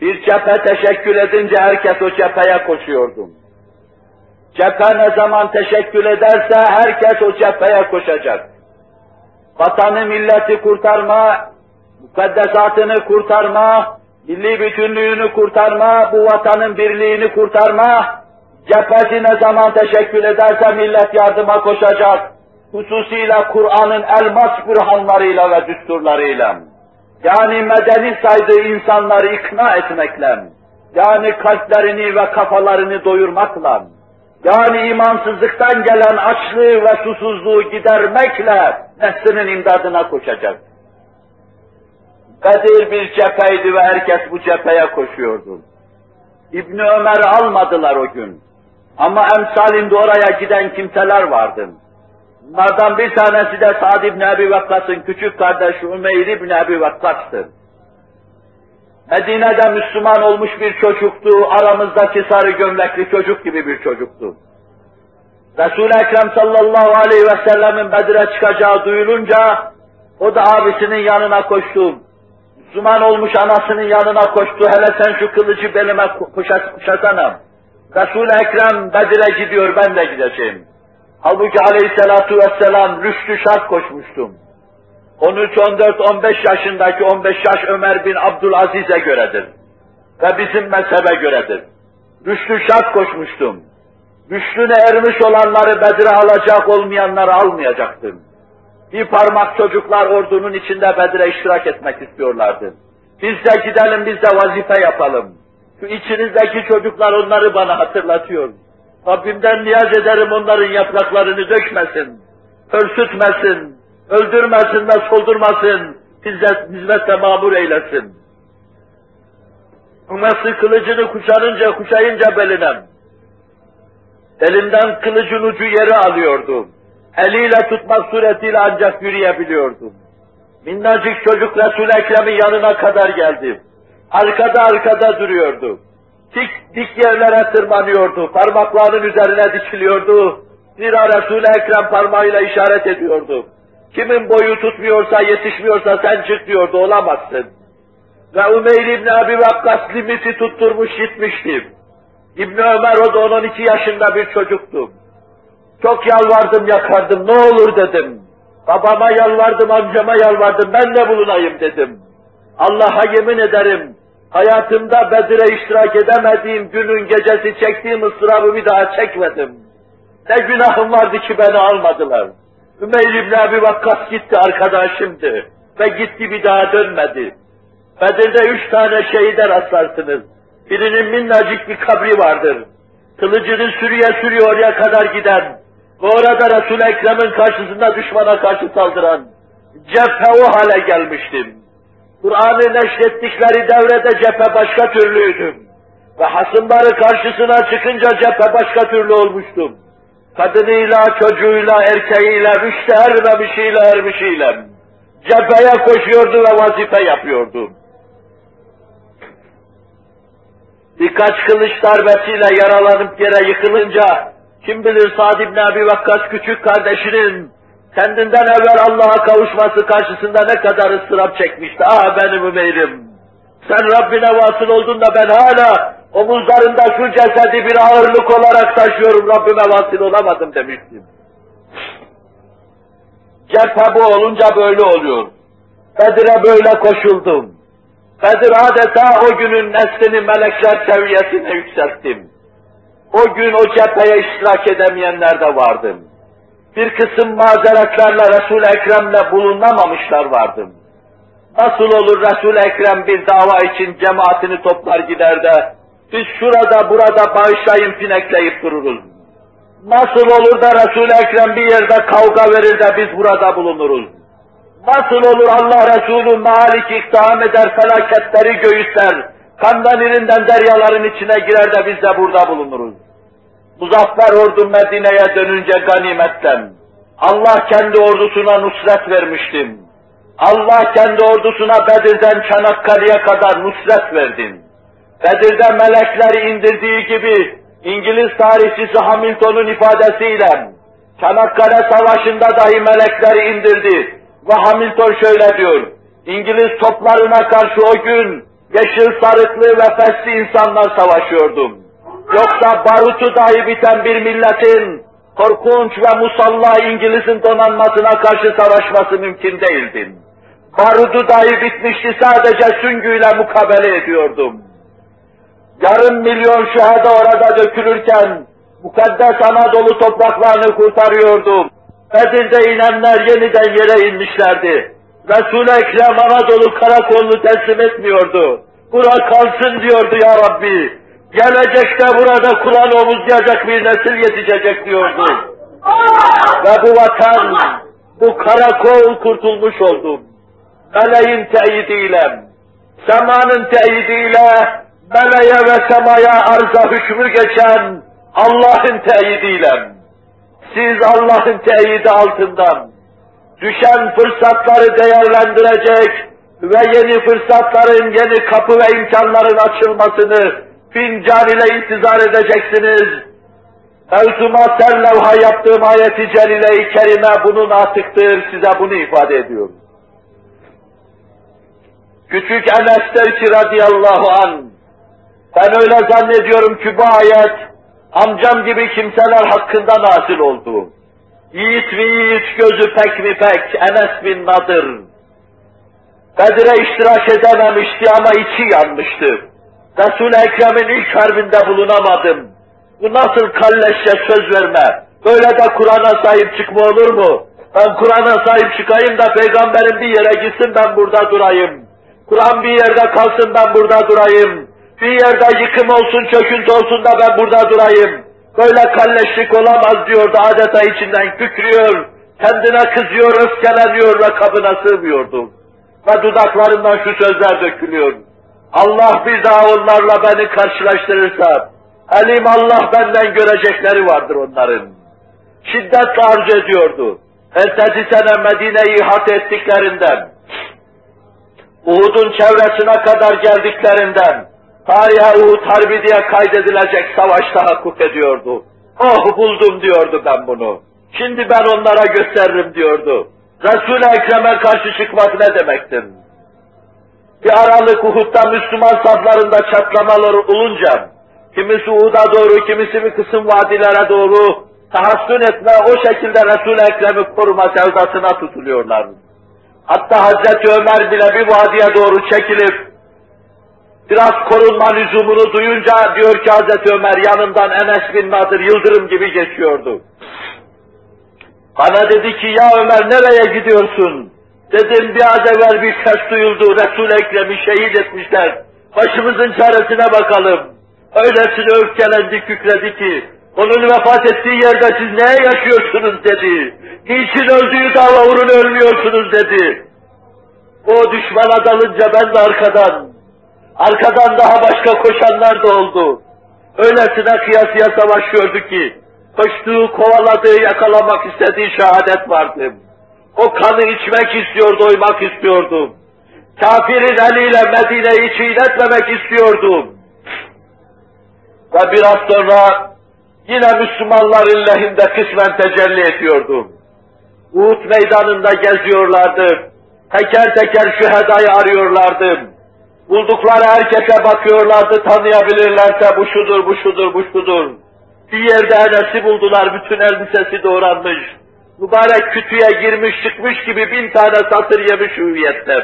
Bir cephe teşekkül edince herkes o cepheye koşuyordu. Cephe ne zaman teşekkül ederse herkes o cepheye koşacak. Vatanı milleti kurtarma, mukaddesatını kurtarma, milli bütünlüğünü kurtarma, bu vatanın birliğini kurtarma, cephesi ne zaman teşekkül ederse millet yardıma koşacak. Hususiyle Kur'an'ın elmas bürhanlarıyla ve düsturlarıyla. Yani medeni saydığı insanları ikna etmekle, yani kalplerini ve kafalarını doyurmakla, yani imansızlıktan gelen açlığı ve susuzluğu gidermekle neslinin imdadına koşacak. Bedir bir cepheydi ve herkes bu cepheye koşuyordu. İbni Ömer'i almadılar o gün. Ama emsalinde oraya giden kimseler vardı. Bunlardan bir tanesi de Sa'd ibn Ebi Vakkas'ın küçük kardeşi Ümeyr ibn Ebi Vakkas'tır. Medine'de Müslüman olmuş bir çocuktu, aramızdaki sarı gömlekli çocuk gibi bir çocuktu. Resul-i Ekrem sallallahu aleyhi ve sellemin Bedir'e çıkacağı duyulunca, o da abisinin yanına koştu. Müslüman olmuş anasının yanına koştu, hele sen şu kılıcı belime kuşasana. Resul-i Ekrem Bedir'e gidiyor, ben de gideceğim. Halbuki aleyhissalatu vesselam rüştü şart koşmuştum. 13, 14, 15 yaşındaki 15 yaş Ömer bin Abdülaziz'e göredir. Ve bizim mezhebe göredir. Rüştü şart koşmuştum. Rüştüne ermiş olanları Bedir'e alacak olmayanları almayacaktım. Bir parmak çocuklar ordunun içinde Bedir'e iştirak etmek istiyorlardı. Biz de gidelim, biz de vazife yapalım. Şu içinizdeki çocuklar onları bana hatırlatıyor. Rabbimden niyaz ederim onların yapraklarını dökmesin, örsütmesin, öldürmesin ve soldurmasın, hizmet, hizmette mamur eylesin. Ümmesi kılıcını kuşanınca, kuşayınca beline, elinden kılıcın ucu yeri alıyordu. Eliyle tutmak suretiyle ancak yürüyebiliyordu. Minnacık çocuk Resul-i Ekrem'in yanına kadar geldi. Arkada arkada duruyordu. Dik dik yerlere tırmanıyordu. Parmaklarının üzerine dikiliyordu. Zira Resul-i Ekrem parmağıyla işaret ediyordu. Kimin boyu tutmuyorsa, yetişmiyorsa sen çık diyordu, olamazsın. Ve Umeyr İbni Abi Vakkas limiti tutturmuş gitmişti. İbni Ömer o da 12 yaşında bir çocuktu. Çok yalvardım yakardım, ne olur dedim. Babama yalvardım, amcama yalvardım, ben de bulunayım dedim. Allah'a yemin ederim, hayatımda Bedir'e iştirak edemediğim günün gecesi çektiğim ıstırabı bir daha çekmedim. Ne günahım vardı ki beni almadılar. Ümeyr İbni Abi Vakkas gitti arkadaşımdı ve gitti bir daha dönmedi. Bedir'de üç tane şehide rastlarsınız. Birinin minnacık bir kabri vardır. Kılıcını sürüye sürüyor oraya kadar giden ve orada Resul-i Ekrem'in karşısında düşmana karşı saldıran cephe o hale gelmiştim. Kur'an'ı neşrettikleri devrede cephe başka türlüydüm. Ve hasımları karşısına çıkınca cephe başka türlü olmuştum. Kadınıyla, çocuğuyla, erkeğiyle, rüşte ermemişiyle, ermişiyle. Cepheye koşuyordu ve vazife yapıyordu. Birkaç kılıç darbesiyle yaralanıp yere yıkılınca, kim bilir Sa'd ibn Abi Vakkas küçük kardeşinin kendinden evvel Allah'a kavuşması karşısında ne kadar ıstırap çekmişti. Ah benim Ömer'im! Sen Rabbine vasıl oldun da ben hala omuzlarında şu cesedi bir ağırlık olarak taşıyorum, Rabbime vasıl olamadım demiştim. Cephe bu olunca böyle oluyor. Bedir'e böyle koşuldum. Bedir adeta o günün neslini melekler seviyesine yükselttim. O gün o cepheye iştirak edemeyenler de vardı. Bir kısım mazeretlerle Resul-i Ekrem'le bulunamamışlar vardı. Nasıl olur Resul-i Ekrem bir dava için cemaatini toplar gider de biz şurada burada bağışlayın pinekleyip dururuz. Nasıl olur da Resul-i Ekrem bir yerde kavga verir de biz burada bulunuruz. Nasıl olur Allah Resulü malik iktiham eder, felaketleri göğüsler, kandan irinden deryaların içine girer de biz de burada bulunuruz. Muzaffer ordu Medine'ye dönünce ganimetten, Allah kendi ordusuna nusret vermiştim. Allah kendi ordusuna Bedir'den Çanakkale'ye kadar nusret verdin. Bedir'de melekleri indirdiği gibi İngiliz tarihçisi Hamilton'un ifadesiyle Çanakkale Savaşı'nda dahi melekleri indirdi. Ve Hamilton şöyle diyor, İngiliz toplarına karşı o gün yeşil sarıklı ve fesli insanlar savaşıyordum. Yoksa barutu dahi biten bir milletin korkunç ve musalla İngiliz'in donanmasına karşı savaşması mümkün değildi. Barudu dahi bitmişti sadece süngüyle mukabele ediyordum. Yarım milyon şehada orada dökülürken mukaddes Anadolu topraklarını kurtarıyordum. Bedir'de inenler yeniden yere inmişlerdi. Resul-i Ekrem Anadolu karakolunu teslim etmiyordu. Bura kalsın diyordu ya Rabbi. Gelecekte burada Kur'an omuzlayacak bir nesil yetişecek diyordu. Ve bu vatan, bu karakol kurtulmuş oldu. Meleğin teyidiyle, semanın teyidiyle, meleğe ve semaya arza hükmü geçen Allah'ın teyidiyle, siz Allah'ın teyidi altından düşen fırsatları değerlendirecek ve yeni fırsatların, yeni kapı ve imkanların açılmasını fincan ile intizar edeceksiniz. Mevzuma sen levha yaptığım ayeti celile-i kerime bunun atıktır, size bunu ifade ediyorum. Küçük Enes der ki radıyallahu an, ben öyle zannediyorum ki bu ayet amcam gibi kimseler hakkında nasil oldu. Yiğit mi yiğit, gözü pek mi pek, Enes bin Nadır. Bedir'e iştirak edememişti ama içi yanmıştı. Resul-i Ekrem'in ilk harbinde bulunamadım. Bu nasıl kalleşçe söz verme? Böyle de Kur'an'a sahip çıkma olur mu? Ben Kur'an'a sahip çıkayım da peygamberin bir yere gitsin ben burada durayım. Kur'an bir yerde kalsın ben burada durayım. Bir yerde yıkım olsun, çöküntü olsun da ben burada durayım. Böyle kalleşlik olamaz diyordu, adeta içinden kükrüyor, kendine kızıyor, öfkeleniyor ve kabına sığmıyordu. Ve dudaklarından şu sözler dökülüyor. Allah bir daha onlarla beni karşılaştırırsa, elim Allah benden görecekleri vardır onların. Şiddetle arz ediyordu. Ertesi sene Medine'yi hat ettiklerinden, Uhud'un çevresine kadar geldiklerinden, tarihe Uhud Harbi diye kaydedilecek savaş tahakkuk ediyordu. Oh buldum diyordu ben bunu. Şimdi ben onlara gösteririm diyordu. Resul-i Ekrem'e karşı çıkmak ne demektir? Bir aralık Uhud'da Müslüman saflarında çatlamalar olunca, kimisi Uhud'a doğru, kimisi bir kısım vadilere doğru tahassün etme, o şekilde Resul-i Ekrem'i koruma sevdasına tutuluyorlar. Hatta Hazreti Ömer bile bir vadiye doğru çekilip, biraz korunma lüzumunu duyunca diyor ki Hazreti Ömer yanından Enes bin Nadir yıldırım gibi geçiyordu. Bana dedi ki ya Ömer nereye gidiyorsun? Dedim bir az evvel bir ses duyuldu. Resul-i Ekrem'i şehit etmişler. Başımızın çaresine bakalım. Öylesine öfkelendi, kükredi ki onun vefat ettiği yerde siz neye yaşıyorsunuz dedi. Niçin öldüğü dava ölmüyorsunuz dedi. O düşmana dalınca ben de arkadan, arkadan daha başka koşanlar da oldu. Öylesine kıyasıya savaşıyordu ki, koştuğu, kovaladığı, yakalamak istediği şehadet vardı. O kanı içmek istiyor, doymak istiyordum. Kafirin eliyle Medine'yi çiğnetmemek istiyordum. Ve biraz sonra yine Müslümanların lehinde kısmen tecelli ediyordum. Uhud meydanında geziyorlardı. Teker teker şühedayı arıyorlardı. Buldukları herkese bakıyorlardı, tanıyabilirlerse bu şudur, bu şudur, bu şudur. Bir yerde Enes'i buldular, bütün elbisesi doğranmış. Mübarek kütüye girmiş çıkmış gibi bin tane satır yemiş hüviyetten.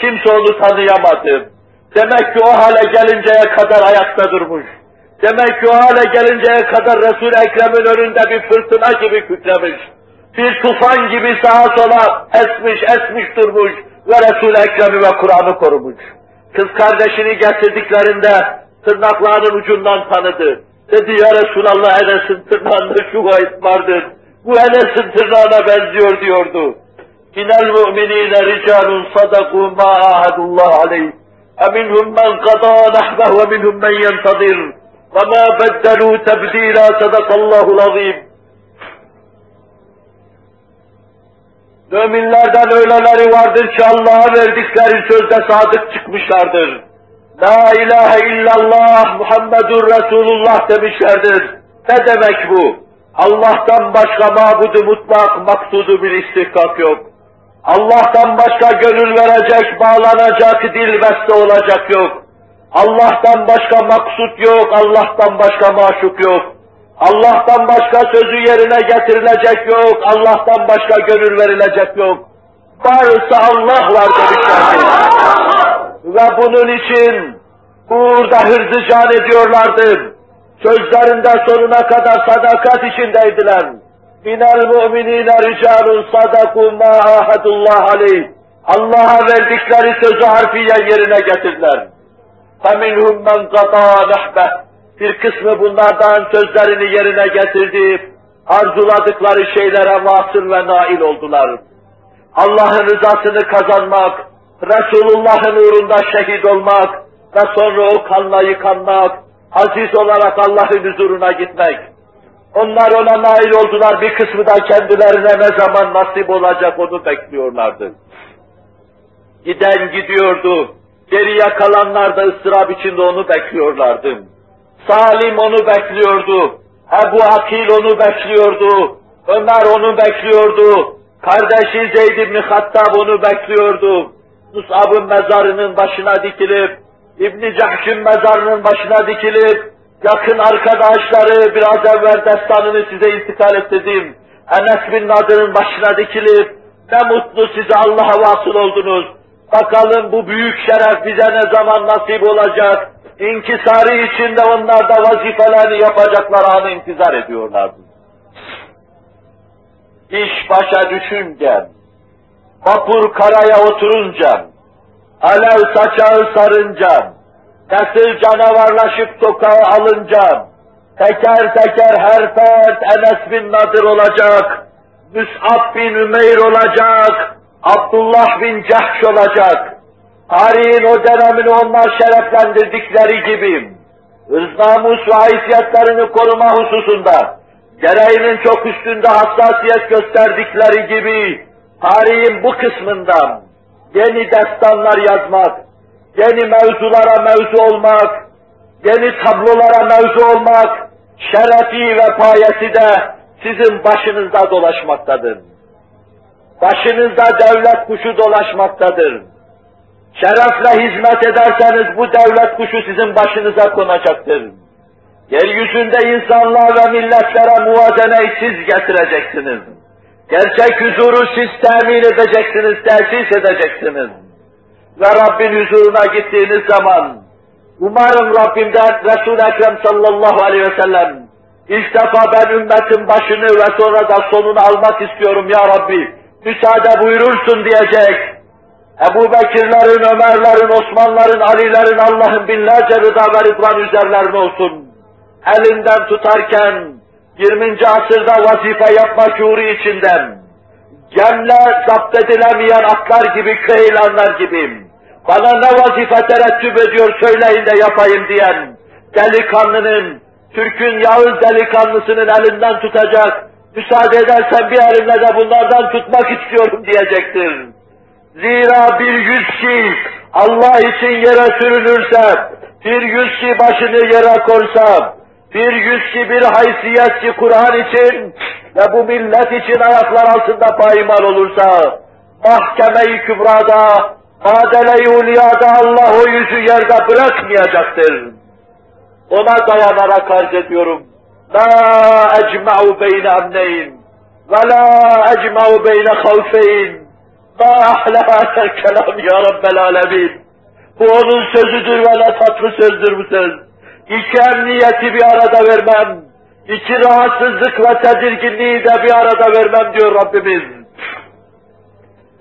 Kimse onu tanıyamadı. Demek ki o hale gelinceye kadar ayakta durmuş. Demek ki o hale gelinceye kadar resul Ekrem'in önünde bir fırtına gibi kükremiş. Bir tufan gibi sağa sola esmiş esmiş durmuş ve resul Ekrem'i ve Kur'an'ı korumuş. Kız kardeşini getirdiklerinde tırnaklarının ucundan tanıdı. Dedi ya Resulallah Enes'in tırnağında şu gayet vardır. Bu Enes'in tırnağına benziyor diyordu. İnel mu'minine ricalun sadaku ma ahadullah aleyh. Eminhum men qada nahbeh ve minhum men yentadir. Ve ma beddelu tebdila sadakallahul azim. Müminlerden öyleleri vardır ki Allah'a verdikleri sözde sadık çıkmışlardır. La ilahe illallah Muhammedur Resulullah demişlerdir. Ne demek bu? Allah'tan başka mabudu mutlak, maksudu bir istihkak yok. Allah'tan başka gönül verecek, bağlanacak, dil beste olacak yok. Allah'tan başka maksut yok, Allah'tan başka maşuk yok. Allah'tan başka sözü yerine getirilecek yok, Allah'tan başka gönül verilecek yok. Varsa Allah var demişlerdi. Ve bunun için burada hırzı can ediyorlardı. Sözlerinde sonuna kadar sadakat içindeydiler. Minel mu'minine ricalun sadaku ma ahadullah aleyh. Allah'a verdikleri sözü harfiyen yerine getirdiler. فَمِنْهُمْ مَنْ قَطَى نَحْبَهِ bir kısmı bunlardan sözlerini yerine getirdi, arzuladıkları şeylere vasıl ve nail oldular. Allah'ın rızasını kazanmak, Resulullah'ın uğrunda şehit olmak ve sonra o kanla yıkanmak, aziz olarak Allah'ın huzuruna gitmek. Onlar ona nail oldular, bir kısmı da kendilerine ne zaman nasip olacak onu bekliyorlardı. Giden gidiyordu, geriye kalanlar da ıstırap içinde onu bekliyorlardı. Salim onu bekliyordu, Ebu Akil onu bekliyordu, Ömer onu bekliyordu, kardeşi Zeyd ibn Hattab onu bekliyordu. Mus'ab'ın mezarının başına dikilip, İbn-i Cahş'ın mezarının başına dikilip, yakın arkadaşları biraz evvel destanını size intikal ettirdim. Enes bin Nadır'ın başına dikilip ne mutlu size Allah'a vasıl oldunuz. Bakalım bu büyük şeref bize ne zaman nasip olacak. İnkisarı içinde onlar da vazifelerini yapacaklar anı intizar ediyorlardı. İş başa düşünce, vapur karaya oturunca, alev saçağı sarınca, nesil canavarlaşıp sokağa alınca, teker teker her fert Enes bin Nadir olacak, Müs'ab bin Ümeyr olacak, Abdullah bin Cahş olacak. Tarihin o dönemini onlar şereflendirdikleri gibi, ırz namus ve haysiyetlerini koruma hususunda, gereğinin çok üstünde hassasiyet gösterdikleri gibi, tarihin bu kısmından yeni destanlar yazmak, yeni mevzulara mevzu olmak, yeni tablolara mevzu olmak, şerefi ve payesi de sizin başınızda dolaşmaktadır. Başınızda devlet kuşu dolaşmaktadır. Şerefle hizmet ederseniz bu devlet kuşu sizin başınıza konacaktır. Yeryüzünde insanlığa ve milletlere muvazeneyi siz getireceksiniz. Gerçek huzuru siz temin edeceksiniz, tesis edeceksiniz. Ve Rabbin huzuruna gittiğiniz zaman, umarım Rabbimden Resul-i Ekrem sallallahu aleyhi ve sellem, ilk defa ben ümmetin başını ve sonra da sonunu almak istiyorum ya Rabbi, müsaade buyurursun diyecek. Ebu Bekirlerin, Ömerlerin, Osmanların, Alilerin, Allah'ın binlerce rıza ve rıdvan üzerlerine olsun. Elinden tutarken, 20. asırda vazife yapma şuuru içinden, gemle zapt edilemeyen atlar gibi, köylanlar gibi, bana ne vazife terettüp ediyor söyleyin de yapayım diyen delikanlının, Türk'ün Yağız delikanlısının elinden tutacak, müsaade edersen bir elimle de bunlardan tutmak istiyorum diyecektir. Zira bir yüz kişi Allah için yere sürünürse, bir yüz kişi başını yere korsa, bir yüz kişi bir haysiyetçi Kur'an için ve bu millet için ayaklar altında paymal olursa, mahkeme-i kübrada, uliyada Allah o yüzü yerde bırakmayacaktır. Ona dayanarak arz ediyorum. La ecma'u beyne amneyn ve la ecma'u beyne havfeyn Ma ahle hasel kelam ya Rabbel alemin. Bu onun sözüdür ve ne tatlı sözdür bu söz. İki emniyeti bir arada vermem. İki rahatsızlık ve tedirginliği de bir arada vermem diyor Rabbimiz.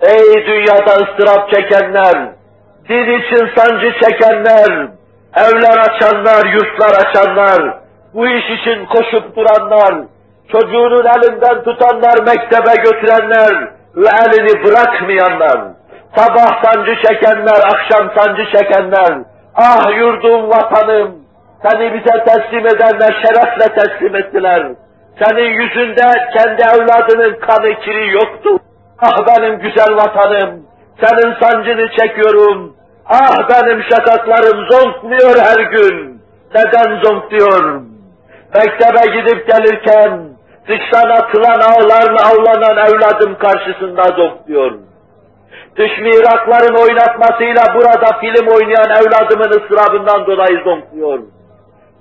Ey dünyada ıstırap çekenler, din için sancı çekenler, evler açanlar, yurtlar açanlar, bu iş için koşup duranlar, çocuğunun elinden tutanlar, mektebe götürenler elini bırakmayanlar, sabah sancı çekenler, akşam sancı çekenler, ah yurdum vatanım, seni bize teslim edenler şerefle teslim ettiler. Senin yüzünde kendi evladının kanı kiri yoktu. Ah benim güzel vatanım, senin sancını çekiyorum. Ah benim şakaklarım zonkluyor her gün. Neden zonkluyor? Mektebe gidip gelirken dıştan atılan ağlarla avlanan evladım karşısında zonkluyor. Dış mirakların oynatmasıyla burada film oynayan evladımın ıstırabından dolayı zonkluyor.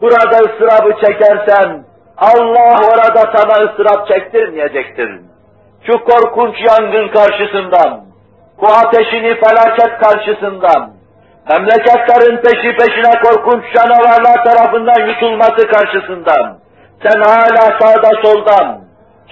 Burada ıstırabı çekersen Allah orada sana ıstırap çektirmeyecektir. Şu korkunç yangın karşısından, bu ateşini felaket karşısından, memleketlerin peşi peşine korkunç canavarlar tarafından yutulması karşısından, sen hala sağda soldan,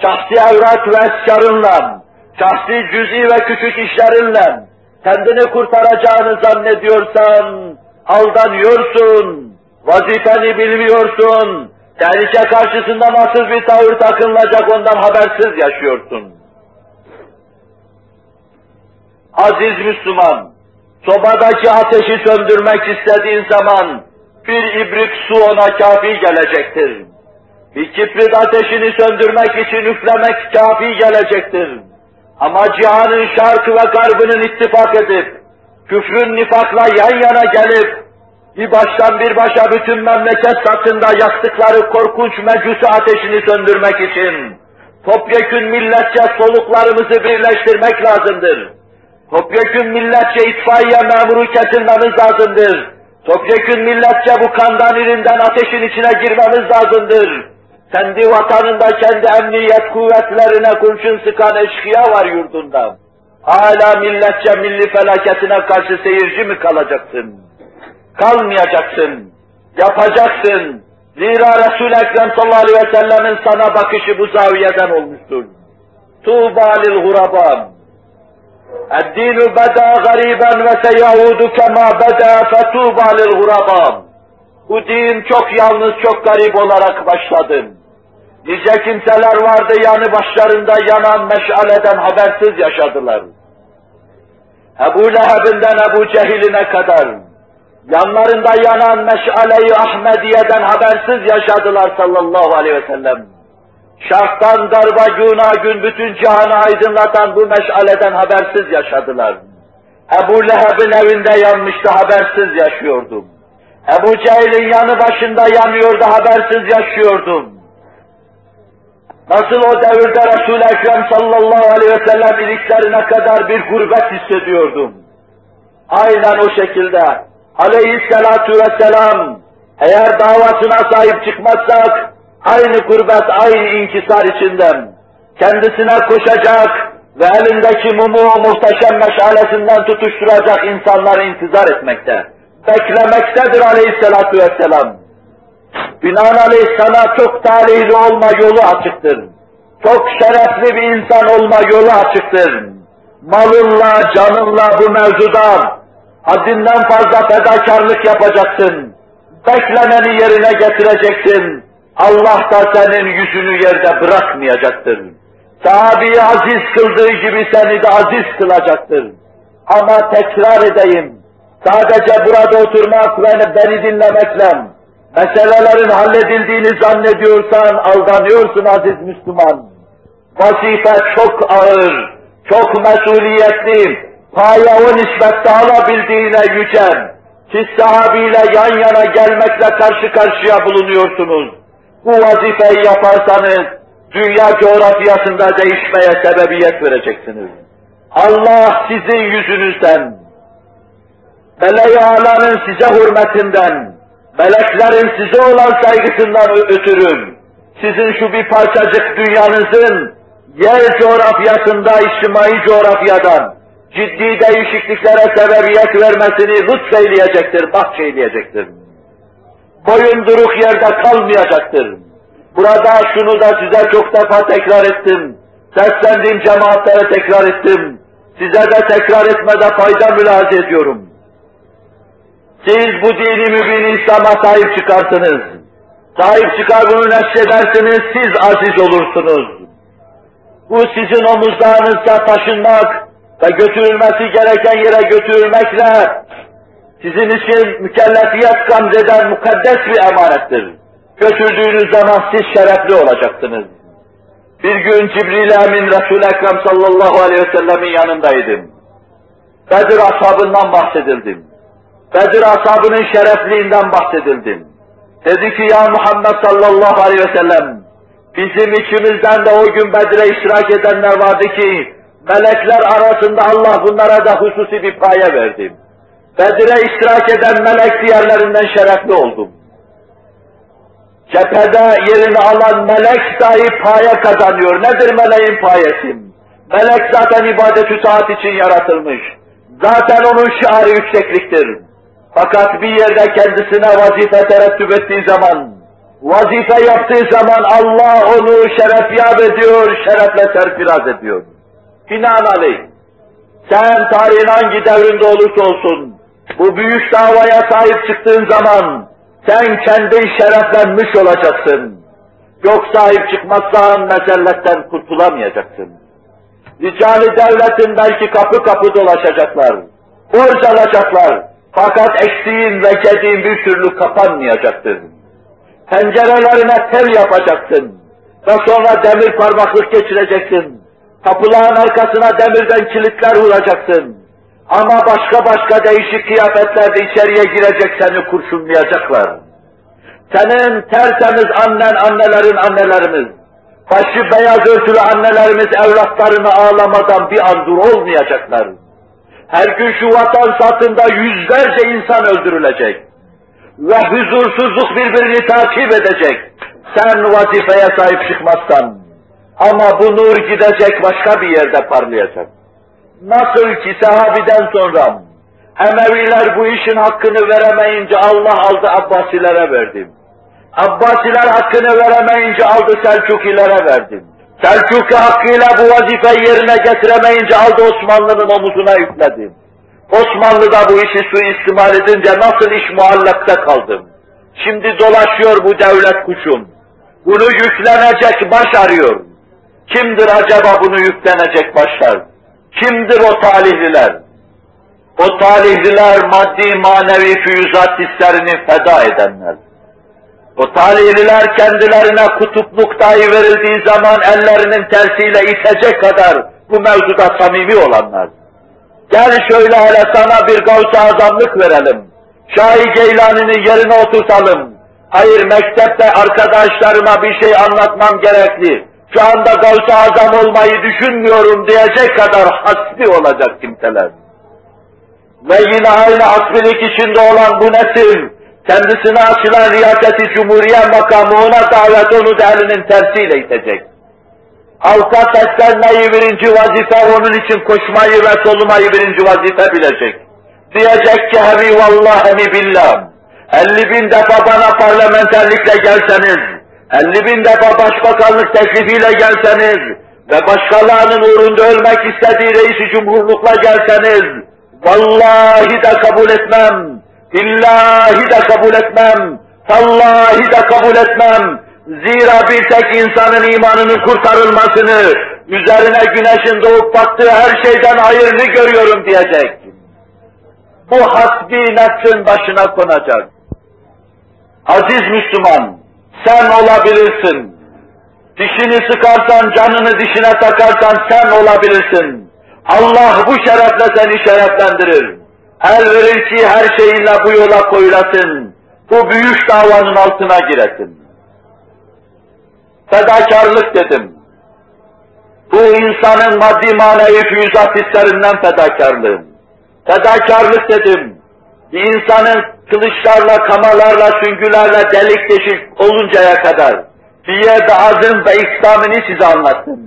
şahsi evrak ve eskarınla, şahsi cüz'i ve küçük işlerinle kendini kurtaracağını zannediyorsan aldanıyorsun, vazifeni bilmiyorsun, tehlike karşısında nasıl bir tavır takınılacak ondan habersiz yaşıyorsun. Aziz Müslüman, sobadaki ateşi söndürmek istediğin zaman bir ibrik su ona kafi gelecektir. Bir kibrit ateşini söndürmek için üflemek kafi gelecektir. Ama cihanın şarkı ve garbının ittifak edip, küfrün nifakla yan yana gelip, bir baştan bir başa bütün memleket satında yaktıkları korkunç mecusi ateşini söndürmek için, topyekün milletçe soluklarımızı birleştirmek lazımdır. Topyekün milletçe itfaiye memuru kesilmemiz lazımdır. Topyekün milletçe bu kandan irinden ateşin içine girmemiz lazımdır. Kendi vatanında kendi emniyet kuvvetlerine kurşun sıkan eşkıya var yurdunda. Hala milletçe milli felaketine karşı seyirci mi kalacaksın? Kalmayacaksın. Yapacaksın. Zira Resul-i Ekrem sallallahu aleyhi ve sellemin sana bakışı bu zaviyeden olmuştur. Tuğba lil hurabam. الدين بدا غريبا وسيعود كما بدا فتوبى للغرباء Bu din çok yalnız, çok garip olarak başladı. Nice kimseler vardı yanı başlarında yanan meşaleden habersiz yaşadılar. Ebu Leheb'inden Ebu Cehil'ine kadar yanlarında yanan meşaleyi Ahmediye'den habersiz yaşadılar sallallahu aleyhi ve sellem. Şarktan darba güna gün bütün cihanı aydınlatan bu meşaleden habersiz yaşadılar. Ebu Leheb'in evinde yanmıştı, habersiz yaşıyordum. Ebu Cehil'in yanı başında yanıyordu, habersiz yaşıyordum. Nasıl o devirde Resul-i Ekrem sallallahu aleyhi ve sellem iliklerine kadar bir gurbet hissediyordum. Aynen o şekilde aleyhissalatu vesselam eğer davasına sahip çıkmazsak aynı gurbet, aynı inkisar içinden kendisine koşacak ve elindeki mumu muhteşem meşalesinden tutuşturacak insanları intizar etmekte, beklemektedir aleyhissalatu vesselam. Binaenaleyh sana çok talihli olma yolu açıktır. Çok şerefli bir insan olma yolu açıktır. Malınla, canınla bu mevzuda haddinden fazla fedakarlık yapacaksın. Bekleneni yerine getireceksin. Allah da senin yüzünü yerde bırakmayacaktır. Sahabeyi aziz kıldığı gibi seni de aziz kılacaktır. Ama tekrar edeyim, sadece burada oturmak ve beni dinlemekle, meselelerin halledildiğini zannediyorsan aldanıyorsun aziz Müslüman. Vazife çok ağır, çok mesuliyetli, paya o nispette alabildiğine yüce. Siz sahabiyle yan yana gelmekle karşı karşıya bulunuyorsunuz. Bu vazifeyi yaparsanız dünya coğrafyasında değişmeye sebebiyet vereceksiniz. Allah sizin yüzünüzden, meleği alanın size hürmetinden, meleklerin size olan saygısından ötürü, sizin şu bir parçacık dünyanızın yer coğrafyasında, içtimai coğrafyadan ciddi değişikliklere sebebiyet vermesini lütfeyleyecektir, bahşeyleyecektir. Boyunduruk yerde kalmayacaktır. Burada şunu da size çok defa tekrar ettim. Seslendiğim cemaatlere tekrar ettim. Size de tekrar etmede fayda mülahaza ediyorum. Siz bu dini mübin İslam'a sahip çıkarsınız. Sahip çıkar bunu neşredersiniz, siz aziz olursunuz. Bu sizin omuzlarınızda taşınmak ve götürülmesi gereken yere götürülmekle sizin için mükellefiyet gamzeden mukaddes bir emanettir. Götürdüğünüz zaman siz şerefli olacaksınız. Bir gün Cibril Emin Resul-i Ekrem sallallahu aleyhi ve sellemin yanındaydım. Bedir ashabından bahsedildim. Bedir ashabının şerefliğinden bahsedildim. Dedi ki ya Muhammed sallallahu aleyhi ve sellem, bizim içimizden de o gün Bedir'e iştirak edenler vardı ki, melekler arasında Allah bunlara da hususi bir paye verdi. Bedir'e iştirak eden melek diğerlerinden şerefli oldum. Cephede yerini alan melek dahi paye kazanıyor. Nedir meleğin payesi? Melek zaten ibadet-ü taat için yaratılmış. Zaten onun şiarı yüksekliktir. Fakat bir yerde kendisine vazife terettüp ettiği zaman, vazife yaptığı zaman Allah onu şerefyab ediyor, şerefle serfiraz ediyor. Binaenaleyh, sen tarihin hangi devrinde olursa olsun, bu büyük davaya sahip çıktığın zaman, sen kendi şereflenmiş olacaksın. Yok sahip çıkmazsan meselletten kurtulamayacaksın. Ricali devletin belki kapı kapı dolaşacaklar. Borç alacaklar. Fakat eksiğin ve gediğin bir türlü kapanmayacaktır. Pencerelerine tel yapacaksın. Ve sonra demir parmaklık geçireceksin. Kapıların arkasına demirden kilitler vuracaksın. Ama başka başka değişik kıyafetlerde içeriye girecek seni kurşunlayacaklar. Senin tertemiz annen annelerin annelerimiz, başı beyaz örtülü annelerimiz evlatlarını ağlamadan bir an dur olmayacaklar. Her gün şu vatan satında yüzlerce insan öldürülecek. Ve huzursuzluk birbirini takip edecek. sen vazifeye sahip çıkmazsan, ama bu nur gidecek başka bir yerde parlayacak. Nasıl ki sahabiden sonra Emeviler bu işin hakkını veremeyince Allah aldı Abbasilere verdim. Abbasiler hakkını veremeyince aldı Selçukilere verdim. Selçuklu hakkıyla bu vazifeyi yerine getiremeyince aldı Osmanlı'nın omuzuna yükledim. Osmanlı da bu işi suistimal edince nasıl iş muallakta kaldım. Şimdi dolaşıyor bu devlet kuşum. Bunu yüklenecek baş arıyor. Kimdir acaba bunu yüklenecek başlar? Kimdir o talihliler? O talihliler maddi manevi füyüzat hislerini feda edenler. O talihliler kendilerine kutupluk dahi verildiği zaman ellerinin tersiyle itecek kadar bu mevzuda samimi olanlar. Gel şöyle hele sana bir gavs azamlık verelim. Şahi Geylani'nin yerine oturtalım. Hayır mektepte arkadaşlarıma bir şey anlatmam gerekli. Şu anda gavs azam olmayı düşünmüyorum diyecek kadar hasbi olacak kimseler. Ve yine aynı hasbilik içinde olan bu nesil, kendisine açılan riyaseti cumhuriye makamı ona davet onu da elinin tersiyle itecek. Halka seslenmeyi birinci vazife, onun için koşmayı ve solumayı birinci vazife bilecek. Diyecek ki hevi vallahi hemi billah. 50 bin defa bana parlamenterlikle gelseniz, 50 bin defa başbakanlık teklifiyle gelseniz ve başkalarının uğrunda ölmek istediği reisi cumhurlukla gelseniz, vallahi de kabul etmem, billahi de kabul etmem, tallahi de kabul etmem. Zira bir tek insanın imanının kurtarılmasını, üzerine güneşin doğup battığı her şeyden hayırlı görüyorum diyecek. Bu hasbi nefsin başına konacak. Aziz Müslüman, sen olabilirsin. Dişini sıkarsan, canını dişine takarsan sen olabilirsin. Allah bu şerefle seni şereflendirir. El verir ki her şeyinle bu yola koyulasın. Bu büyük davanın altına giresin. Fedakarlık dedim. Bu insanın maddi manevi füyüzat hislerinden fedakarlığım. Fedakarlık dedim. İnsanın kılıçlarla, kamalarla, süngülerle delik deşik oluncaya kadar bir yerde azım ve İslam'ını size anlattım.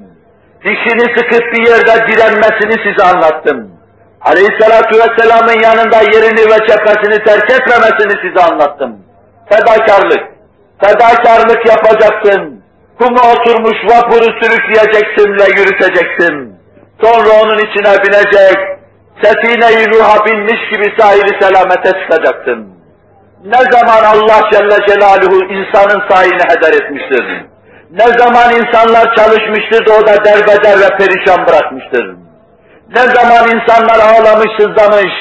Dişini sıkıp bir yerde direnmesini size anlattım. Aleyhissalatu vesselamın yanında yerini ve cephesini terk etmemesini size anlattım. Fedakarlık. Fedakarlık yapacaksın. Kuma oturmuş vapuru sürükleyeceksin ve yürüteceksin. Sonra onun içine binecek, sefine-i ruha binmiş gibi sahili selamete çıkacaksın. Ne zaman Allah Celle Celaluhu insanın sahini heder etmiştir? Ne zaman insanlar çalışmıştır da o da derbeder ve perişan bırakmıştır? Ne zaman insanlar ağlamış, sızlamış,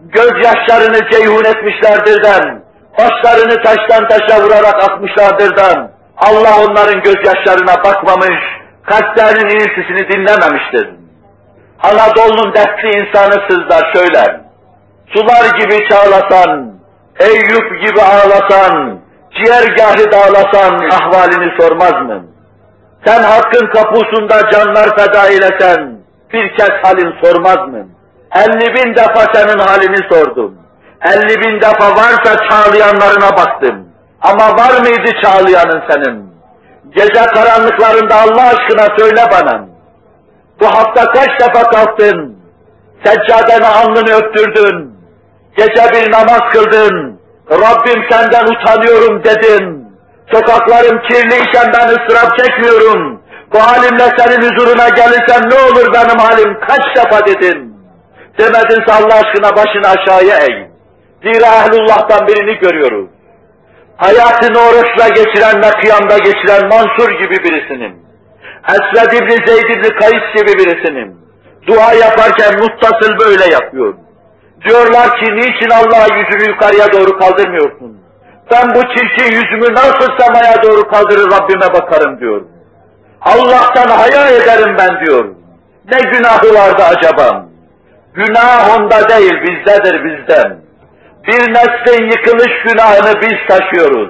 gözyaşlarını ceyhun etmişlerdirden, başlarını taştan taşa vurarak atmışlardırdan, Allah onların gözyaşlarına bakmamış, kalplerinin iniltisini dinlememiştir. Anadolu'nun dertli insanı sızlar şöyle, sular gibi çağlasan, Eyüp gibi ağlasan, ciğergahı dağlasan ahvalini sormaz mı? Sen hakkın kapusunda canlar feda eylesen, bir kez halin sormaz mı? Elli bin defa senin halini sordum. Elli bin defa varsa çağlayanlarına baktım. Ama var mıydı çağlayanın senin? Gece karanlıklarında Allah aşkına söyle bana. Bu hafta kaç defa kalktın? Seccadene alnını öptürdün. Gece bir namaz kıldın. Rabbim senden utanıyorum dedin. Sokaklarım kirliyken ben ıstırap çekmiyorum. Bu halimle senin huzuruna gelirsem ne olur benim halim kaç defa dedin. Demedinse Allah aşkına başını aşağıya eğ. Zira ehlullah'tan birini görüyoruz. Hayatını oruçla geçiren ve kıyamda geçiren Mansur gibi birisinin. Esved İbni Zeyd İbni Kays gibi birisinin. Dua yaparken muttasıl böyle yapıyor. Diyorlar ki niçin Allah yüzünü yukarıya doğru kaldırmıyorsun? Ben bu çirkin yüzümü nasıl semaya doğru kaldırır Rabbime bakarım diyor. Allah'tan haya ederim ben diyor. Ne günahı vardı acaba? Günah onda değil bizdedir bizden. Bir neslin yıkılış günahını biz taşıyoruz.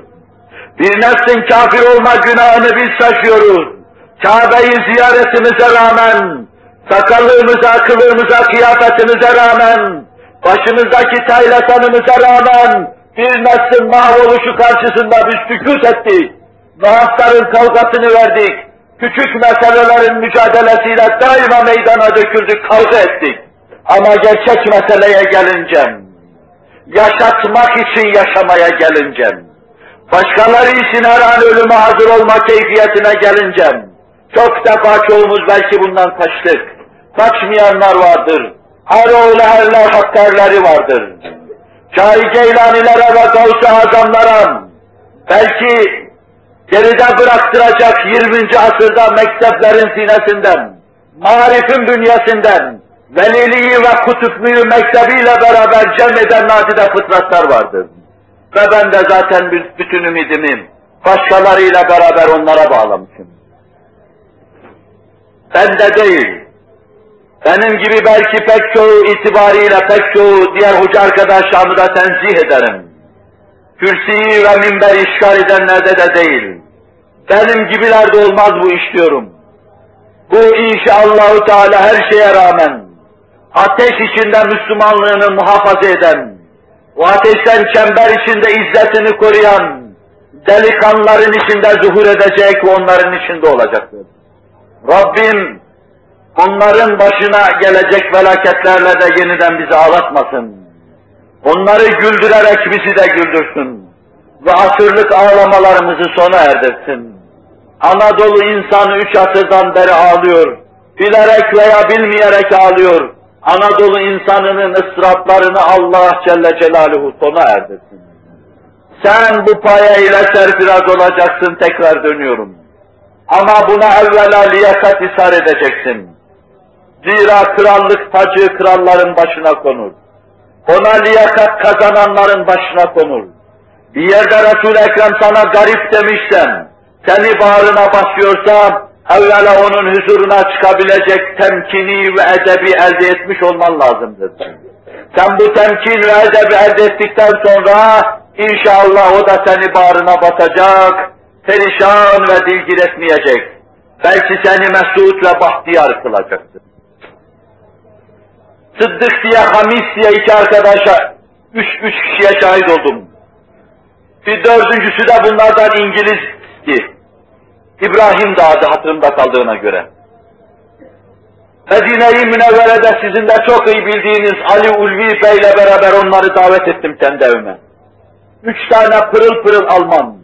Bir neslin kafir olma günahını biz taşıyoruz. Kabe'yi ziyaretimize rağmen, sakallığımıza, kılığımıza, kıyafetimize rağmen, başımızdaki taylasanımıza rağmen bir neslin mahvoluşu karşısında biz sükut ettik. Nahasların kavgasını verdik. Küçük meselelerin mücadelesiyle daima meydana döküldük, kavga ettik. Ama gerçek meseleye gelince, yaşatmak için yaşamaya gelince, başkaları için her an ölüme hazır olma keyfiyetine gelince, çok defa çoğumuz belki bundan kaçtık. Kaçmayanlar vardır. Her oğlu herler hakkarları vardır. Şahi Geylanilere ve Gavs-ı Azamlara belki geride bıraktıracak 20. asırda mekteplerin sinesinden, marifin bünyesinden, veliliği ve kutupluyu mektebiyle beraber cem eden nadide fıtratlar vardır. Ve ben de zaten bütün ümidimi başkalarıyla beraber onlara bağlamışım. Ben de değil, benim gibi belki pek çoğu itibariyle pek çoğu diğer hoca arkadaşlarımı da tenzih ederim. Kürsüyü ve minber işgal edenlerde de değil. Benim gibilerde olmaz bu iş diyorum. Bu inşallahü teala her şeye rağmen ateş içinde Müslümanlığını muhafaza eden, o ateşten çember içinde izzetini koruyan delikanların içinde zuhur edecek ve onların içinde olacaktır. Rabbim onların başına gelecek felaketlerle de yeniden bizi ağlatmasın. Onları güldürerek bizi de güldürsün. Ve asırlık ağlamalarımızı sona erdirsin. Anadolu insanı üç asırdan beri ağlıyor. Bilerek veya bilmeyerek ağlıyor. Anadolu insanının ıstıraplarını Allah Celle Celaluhu sona erdirsin. Sen bu paya ile serfiraz olacaksın, tekrar dönüyorum. Ama buna evvela liyakat ishar edeceksin. Zira krallık tacı kralların başına konur. Ona liyakat kazananların başına konur. Bir yerde Resul-i Ekrem sana garip demişsen, seni bağrına basıyorsa, evvela onun huzuruna çıkabilecek temkini ve edebi elde etmiş olman lazımdır. Sen bu temkin ve edebi elde ettikten sonra, inşallah o da seni bağrına basacak, perişan ve dilgir etmeyecek. Belki seni mesut ve bahtiyar kılacaktır. Sıddık diye, Hamis diye iki arkadaşa, üç, üç kişiye şahit oldum. Bir dördüncüsü de bunlardan İngilizdi. İbrahim de adı hatırımda kaldığına göre. Medine-i Münevvere'de sizin de çok iyi bildiğiniz Ali Ulvi Bey ile beraber onları davet ettim kendi. Üç tane pırıl pırıl Alman.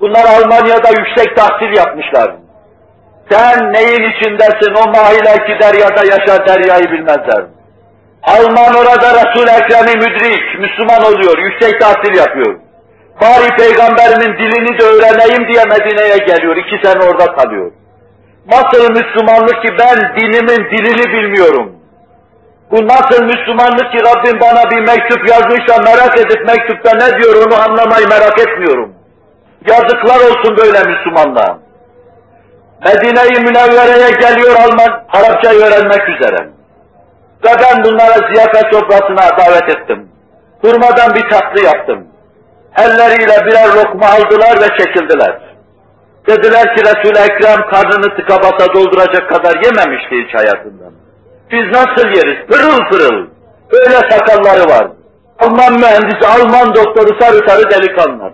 Bunlar Almanya'da yüksek tahsil yapmışlar. Sen neyin içindesin o mahileki deryada yaşa deryayı bilmezler. Alman orada Resul-i Ekrem'i müdrik, Müslüman oluyor, yüksek tahsil yapıyor. Bari peygamberimin dilini de öğreneyim diye Medine'ye geliyor, iki sene orada kalıyor. Nasıl Müslümanlık ki ben dinimin dilini bilmiyorum. Bu nasıl Müslümanlık ki Rabbim bana bir mektup yazmışsa merak edip mektupta ne diyor onu anlamayı merak etmiyorum. Yazıklar olsun böyle Müslümanlığa. Medine-i Münevvere'ye geliyor Alman, Arapçayı öğrenmek üzere. Ve ben bunlara ziyafet sofrasına davet ettim. Durmadan bir tatlı yaptım. Elleriyle birer lokma aldılar ve çekildiler. Dediler ki Resul-i Ekrem karnını tıka dolduracak kadar yememişti hiç hayatından. Biz nasıl yeriz? Pırıl pırıl. Öyle sakalları var. Alman mühendisi, Alman doktoru sarı sarı delikanlılar.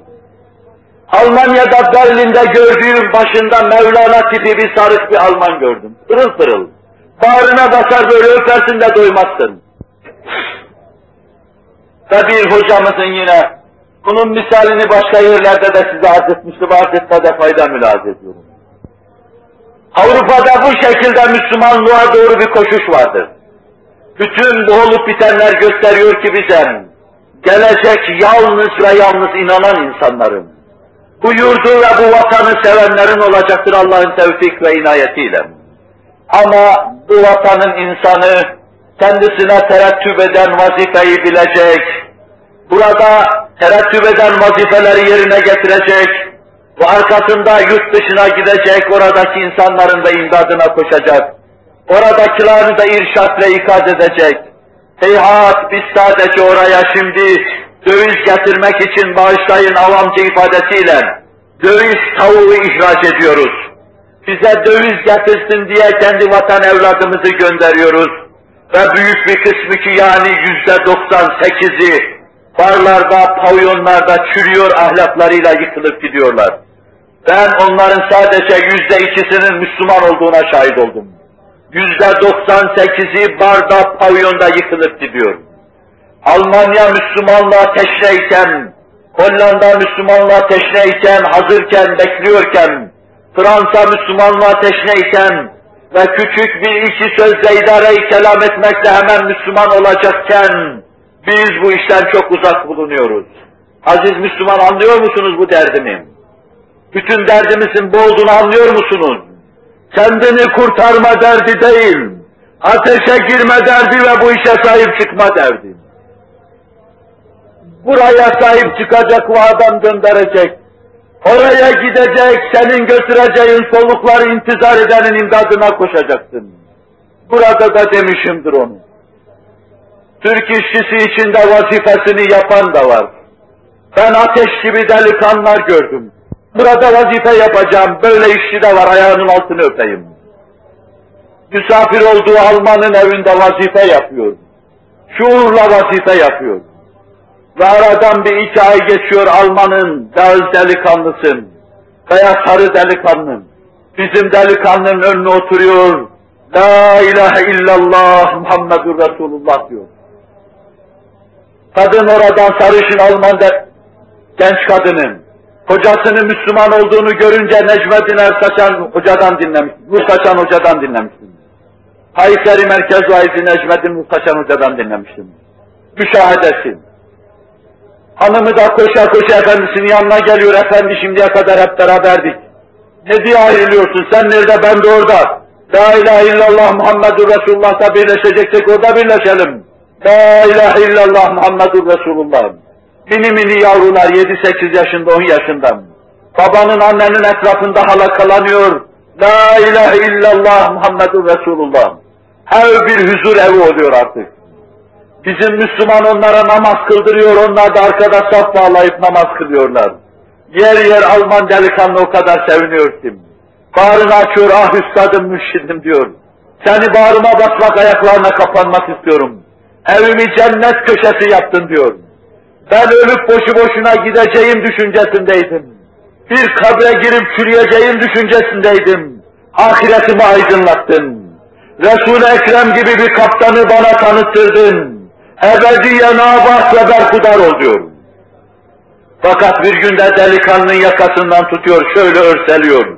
Almanya'da Berlin'de gördüğüm başında Mevlana tipi bir sarık bir Alman gördüm. Pırıl pırıl. Bağrına basar böyle öpersin de doymazsın. Bir hocamızın yine bunun misalini başka yerlerde de size arz etmiştim, arz fayda mülaz ediyorum. Avrupa'da bu şekilde Müslümanlığa doğru bir koşuş vardır. Bütün bu olup bitenler gösteriyor ki bize, gelecek yalnız ve yalnız inanan insanların, bu yurdu ve bu vatanı sevenlerin olacaktır Allah'ın tevfik ve inayetiyle. Ama bu vatanın insanı kendisine terettüp eden vazifeyi bilecek, burada terettüp eden vazifeleri yerine getirecek ve arkasında yurt dışına gidecek, oradaki insanların da imdadına koşacak. Oradakilerini de irşatla ikaz edecek. Heyhat biz sadece oraya şimdi döviz getirmek için bağışlayın avamcı ifadesiyle döviz tavuğu ihraç ediyoruz. Bize döviz getirsin diye kendi vatan evladımızı gönderiyoruz. Ve büyük bir kısmı ki yani yüzde doksan sekizi barlarda, pavyonlarda çürüyor ahlaklarıyla yıkılıp gidiyorlar. Ben onların sadece yüzde ikisinin Müslüman olduğuna şahit oldum. Yüzde doksan sekizi barda, pavyonda yıkılıp gidiyor. Almanya Müslümanlığa teşneyken, Hollanda Müslümanlığa teşneyken, hazırken, bekliyorken, Fransa Müslümanlığa teşneyken ve küçük bir iki sözle idare kelam etmekle hemen Müslüman olacakken, biz bu işten çok uzak bulunuyoruz. Aziz Müslüman anlıyor musunuz bu derdimi? Bütün derdimizin bu olduğunu anlıyor musunuz? Kendini kurtarma derdi değil, ateşe girme derdi ve bu işe sahip çıkma derdi. Buraya sahip çıkacak bu adam gönderecek. Oraya gidecek, senin götüreceğin solukları intizar edenin imdadına koşacaksın. Burada da demişimdir onu. Türk işçisi içinde vazifesini yapan da var. Ben ateş gibi delikanlılar gördüm. Burada vazife yapacağım, böyle işçi de var, ayağının altını öpeyim. Misafir olduğu Almanın evinde vazife yapıyor. Şuurla vazife yapıyor. Ve aradan bir iki ay geçiyor Alman'ın dağız delikanlısın veya sarı delikanlım. Bizim delikanlının önüne oturuyor. La ilahe illallah Muhammedur Resulullah diyor. Kadın oradan sarışın Alman de, genç kadının kocasının Müslüman olduğunu görünce Necmettin Ersaçan hocadan dinlemiş, Mustaçan hocadan dinlemiştim. Kayseri Merkez Vaizi Necmettin Mustaçan hocadan dinlemiştim. Müşahedesi. Hanımı da koşa koşa efendisinin yanına geliyor, efendi şimdiye kadar hep beraberdik. Ne diye ayrılıyorsun, sen nerede, ben de orada. La ilahe illallah Muhammedur Resulullah'ta birleşeceksek orada birleşelim. La ilahe illallah Muhammedur Resulullah. Mini mini yavrular 7-8 yaşında, 10 yaşında. Babanın annenin etrafında halakalanıyor. La ilahe illallah Muhammedur Resulullah. Her bir huzur evi oluyor artık. Bizim Müslüman onlara namaz kıldırıyor, onlar da arkada saf bağlayıp namaz kılıyorlar. Yer yer Alman delikanlı o kadar seviniyor ki. Bağrını açıyor, ah üstadım mürşidim diyor. Seni bağrıma basmak, ayaklarına kapanmak istiyorum. Evimi cennet köşesi yaptın diyor. Ben ölüp boşu boşuna gideceğim düşüncesindeydim. Bir kabre girip çürüyeceğim düşüncesindeydim. Ahiretimi aydınlattın. Resul-i Ekrem gibi bir kaptanı bana tanıttırdın. Ebediyen abad ve berkudar ol. Fakat bir günde delikanlının yakasından tutuyor, şöyle örseliyor.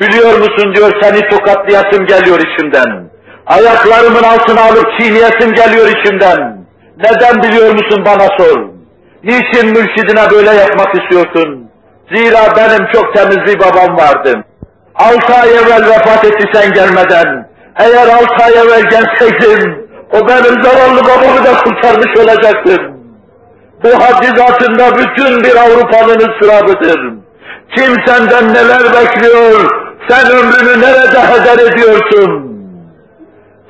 Biliyor musun diyor, seni tokatlayasım geliyor içimden. Ayaklarımın altına alıp çiğneyesim geliyor içimden. Neden biliyor musun bana sor. Niçin mürşidine böyle yapmak istiyorsun? Zira benim çok temiz bir babam vardı. Altı ay evvel vefat etti sen gelmeden. Eğer altı ay evvel gelseydim, o benim zavallı babamı da kurtarmış olacaktır. Bu haddizatında bütün bir Avrupa'nın ıstırabıdır. Kim senden neler bekliyor, sen ömrünü nerede heder ediyorsun?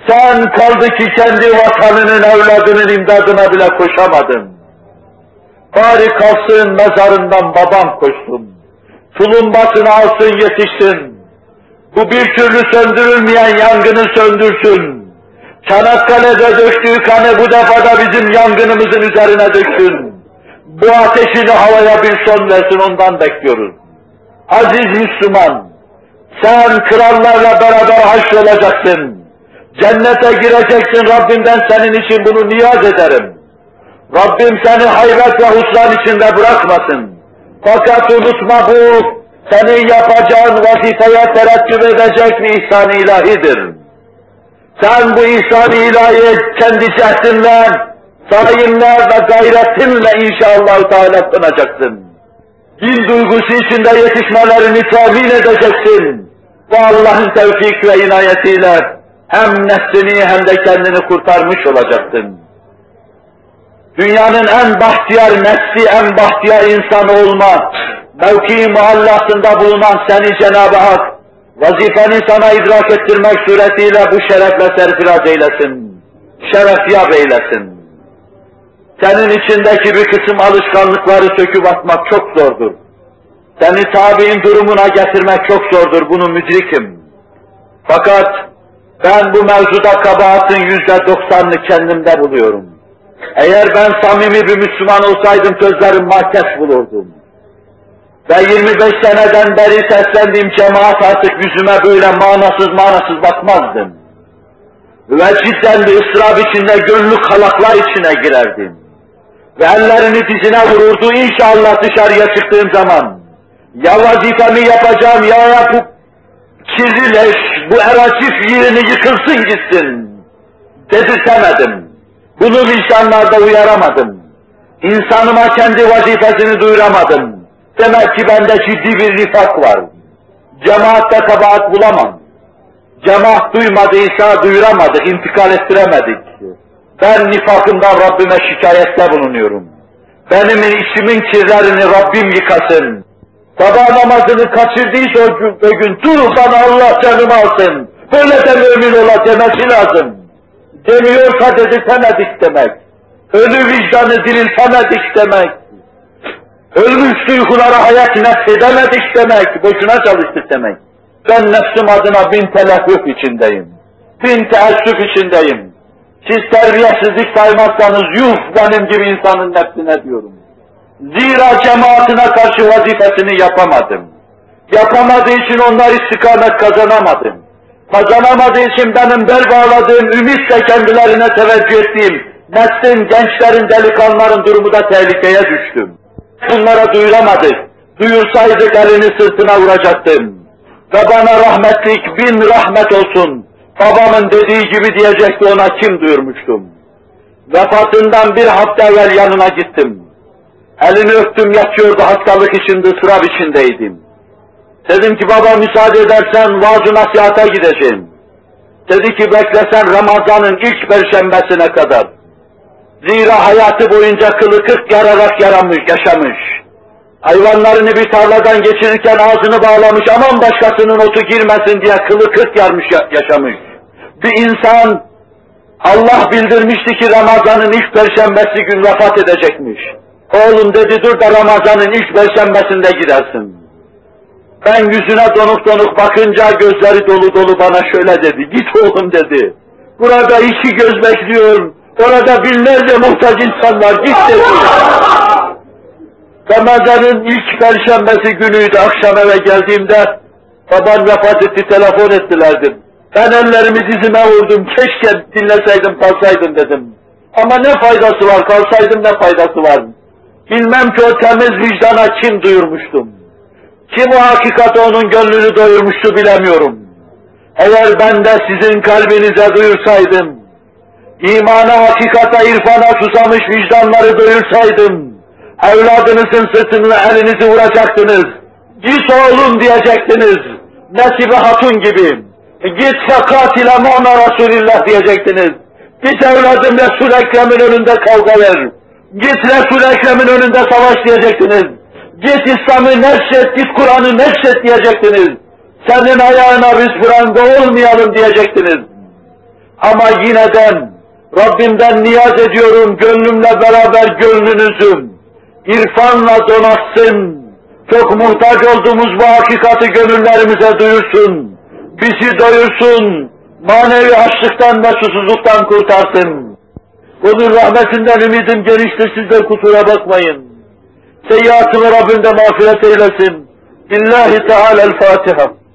Sen kaldı ki kendi vatanının, evladının imdadına bile koşamadın. Bari kalsın mezarından babam koşsun. Tulumbasını alsın yetişsin. Bu bir türlü söndürülmeyen yangını söndürsün. Çanakkale'de döktüğü kanı bu defa da bizim yangınımızın üzerine döksün. Bu ateşini havaya bir son versin ondan bekliyoruz. Aziz Müslüman, sen krallarla beraber haşrolacaksın. Cennete gireceksin Rabbimden senin için bunu niyaz ederim. Rabbim seni hayret ve husran içinde bırakmasın. Fakat unutma bu, senin yapacağın vazifeye terettüp edecek bir ihsan ilahidir. Sen bu ihsan ilahiye kendi cehdinle, sayinle ve gayretinle inşallah Teala kınacaksın. Din duygusu içinde yetişmelerini temin edeceksin. Bu Allah'ın tevfik ve inayetiyle hem nefsini hem de kendini kurtarmış olacaksın. Dünyanın en bahtiyar nefsi, en bahtiyar insan olma, mevki muhallasında bulunan seni Cenab-ı Hak, vazifeni sana idrak ettirmek suretiyle bu şerefle serfiraz eylesin, şerefyab eylesin. Senin içindeki bir kısım alışkanlıkları söküp atmak çok zordur. Seni tabi'in durumuna getirmek çok zordur, bunu müdrikim. Fakat ben bu mevzuda kabahatin yüzde doksanını kendimde buluyorum. Eğer ben samimi bir Müslüman olsaydım sözlerim mahkes bulurdum. Ve 25 seneden beri seslendiğim cemaat artık yüzüme böyle manasız manasız bakmazdım. Ve cidden bir ısrar içinde gönlü kalaklar içine girerdim. Ve ellerini dizine vururdu inşallah dışarıya çıktığım zaman. Ya vazifemi yapacağım ya, ya bu kirli bu eracif yerini yıkılsın gitsin. Dedirtemedim. Bunu vicdanlarda uyaramadım. İnsanıma kendi vazifesini duyuramadım. Demek ki bende ciddi bir nifak var. Cemaatte kabahat bulamam. Cemaat duymadıysa duyuramadık, intikal ettiremedik. Ben nifakımdan Rabbime şikayette bulunuyorum. Benim içimin kirlerini Rabbim yıkasın. Sabah namazını kaçırdıysa o gün, o gün dur bana Allah canımı alsın. Böyle de mümin ola demesi lazım. Demiyorsa dedirtemedik demek. Ölü vicdanı diriltemedik demek. Ölmüş duygulara hayat nefsedemedik demek. Boşuna çalıştık demek. Ben nefsim adına bin teleffüf içindeyim. Bin teessüf içindeyim. Siz terbiyesizlik saymazsanız yuh benim gibi insanın nefsine diyorum. Zira cemaatine karşı vazifesini yapamadım. Yapamadığı için onlar istikamet kazanamadım. Kazanamadığı için benim bel bağladığım, ümitle kendilerine teveccüh ettiğim, neslin, gençlerin, delikanlıların durumu da tehlikeye düştüm. Bunlara duyuramadık. Duyursaydık elini sırtına vuracaktım. Ve bana rahmetlik bin rahmet olsun. Babamın dediği gibi diyecekti ona kim duyurmuştum. Vefatından bir hafta evvel yanına gittim. Elini öptüm yatıyordu hastalık içinde, ısrar içindeydim. Dedim ki baba müsaade edersen vaaz nasihata gideceğim. Dedi ki beklesen Ramazan'ın ilk perşembesine kadar. Zira hayatı boyunca kılı kırk yararak yaramış, yaşamış. Hayvanlarını bir tarladan geçirirken ağzını bağlamış, aman başkasının otu girmesin diye kılı kırk yarmış, yaşamış. Bir insan, Allah bildirmişti ki Ramazan'ın ilk perşembesi gün vefat edecekmiş. Oğlum dedi dur da Ramazan'ın ilk perşembesinde gidersin. Ben yüzüne donuk donuk bakınca gözleri dolu dolu bana şöyle dedi. Git oğlum dedi. Burada iki göz bekliyor. Orada binlerce muhtaç insanlar. Dedi. Ramazan'ın ilk perşembesi günüydü. Akşam eve geldiğimde baban vefat etti. Telefon ettilerdi. Ben ellerimi dizime vurdum. Keşke dinleseydim kalsaydım dedim. Ama ne faydası var? Kalsaydım ne faydası var? Bilmem ki o temiz vicdana kim duyurmuştum. Kim o hakikati onun gönlünü doyurmuştu bilemiyorum. Eğer ben de sizin kalbinize duyursaydım, imana, hakikata, irfana susamış vicdanları doyursaydım, evladınızın sırtına elinizi vuracaktınız. Git oğlum diyecektiniz. Nesibe Hatun gibi. Git fakat ile mu'na Resulillah diyecektiniz. Git evladım Resul Ekrem'in önünde kavga ver. Git Resul Ekrem'in önünde savaş diyecektiniz. Git İslam'ı neşret, git Kur'an'ı neşret diyecektiniz. Senin ayağına biz Kur'an'da olmayalım diyecektiniz. Ama yine de Rabbimden niyaz ediyorum gönlümle beraber gönlünüzün irfanla donatsın. Çok muhtaç olduğumuz bu hakikati gönüllerimize duyursun. Bizi doyursun. Manevi açlıktan ve susuzluktan kurtarsın. Onun rahmetinden ümidim geniştir siz de kusura bakmayın. Seyyiatımı Rabbim de mağfiret eylesin. Lillahi Teala'l-Fatiha.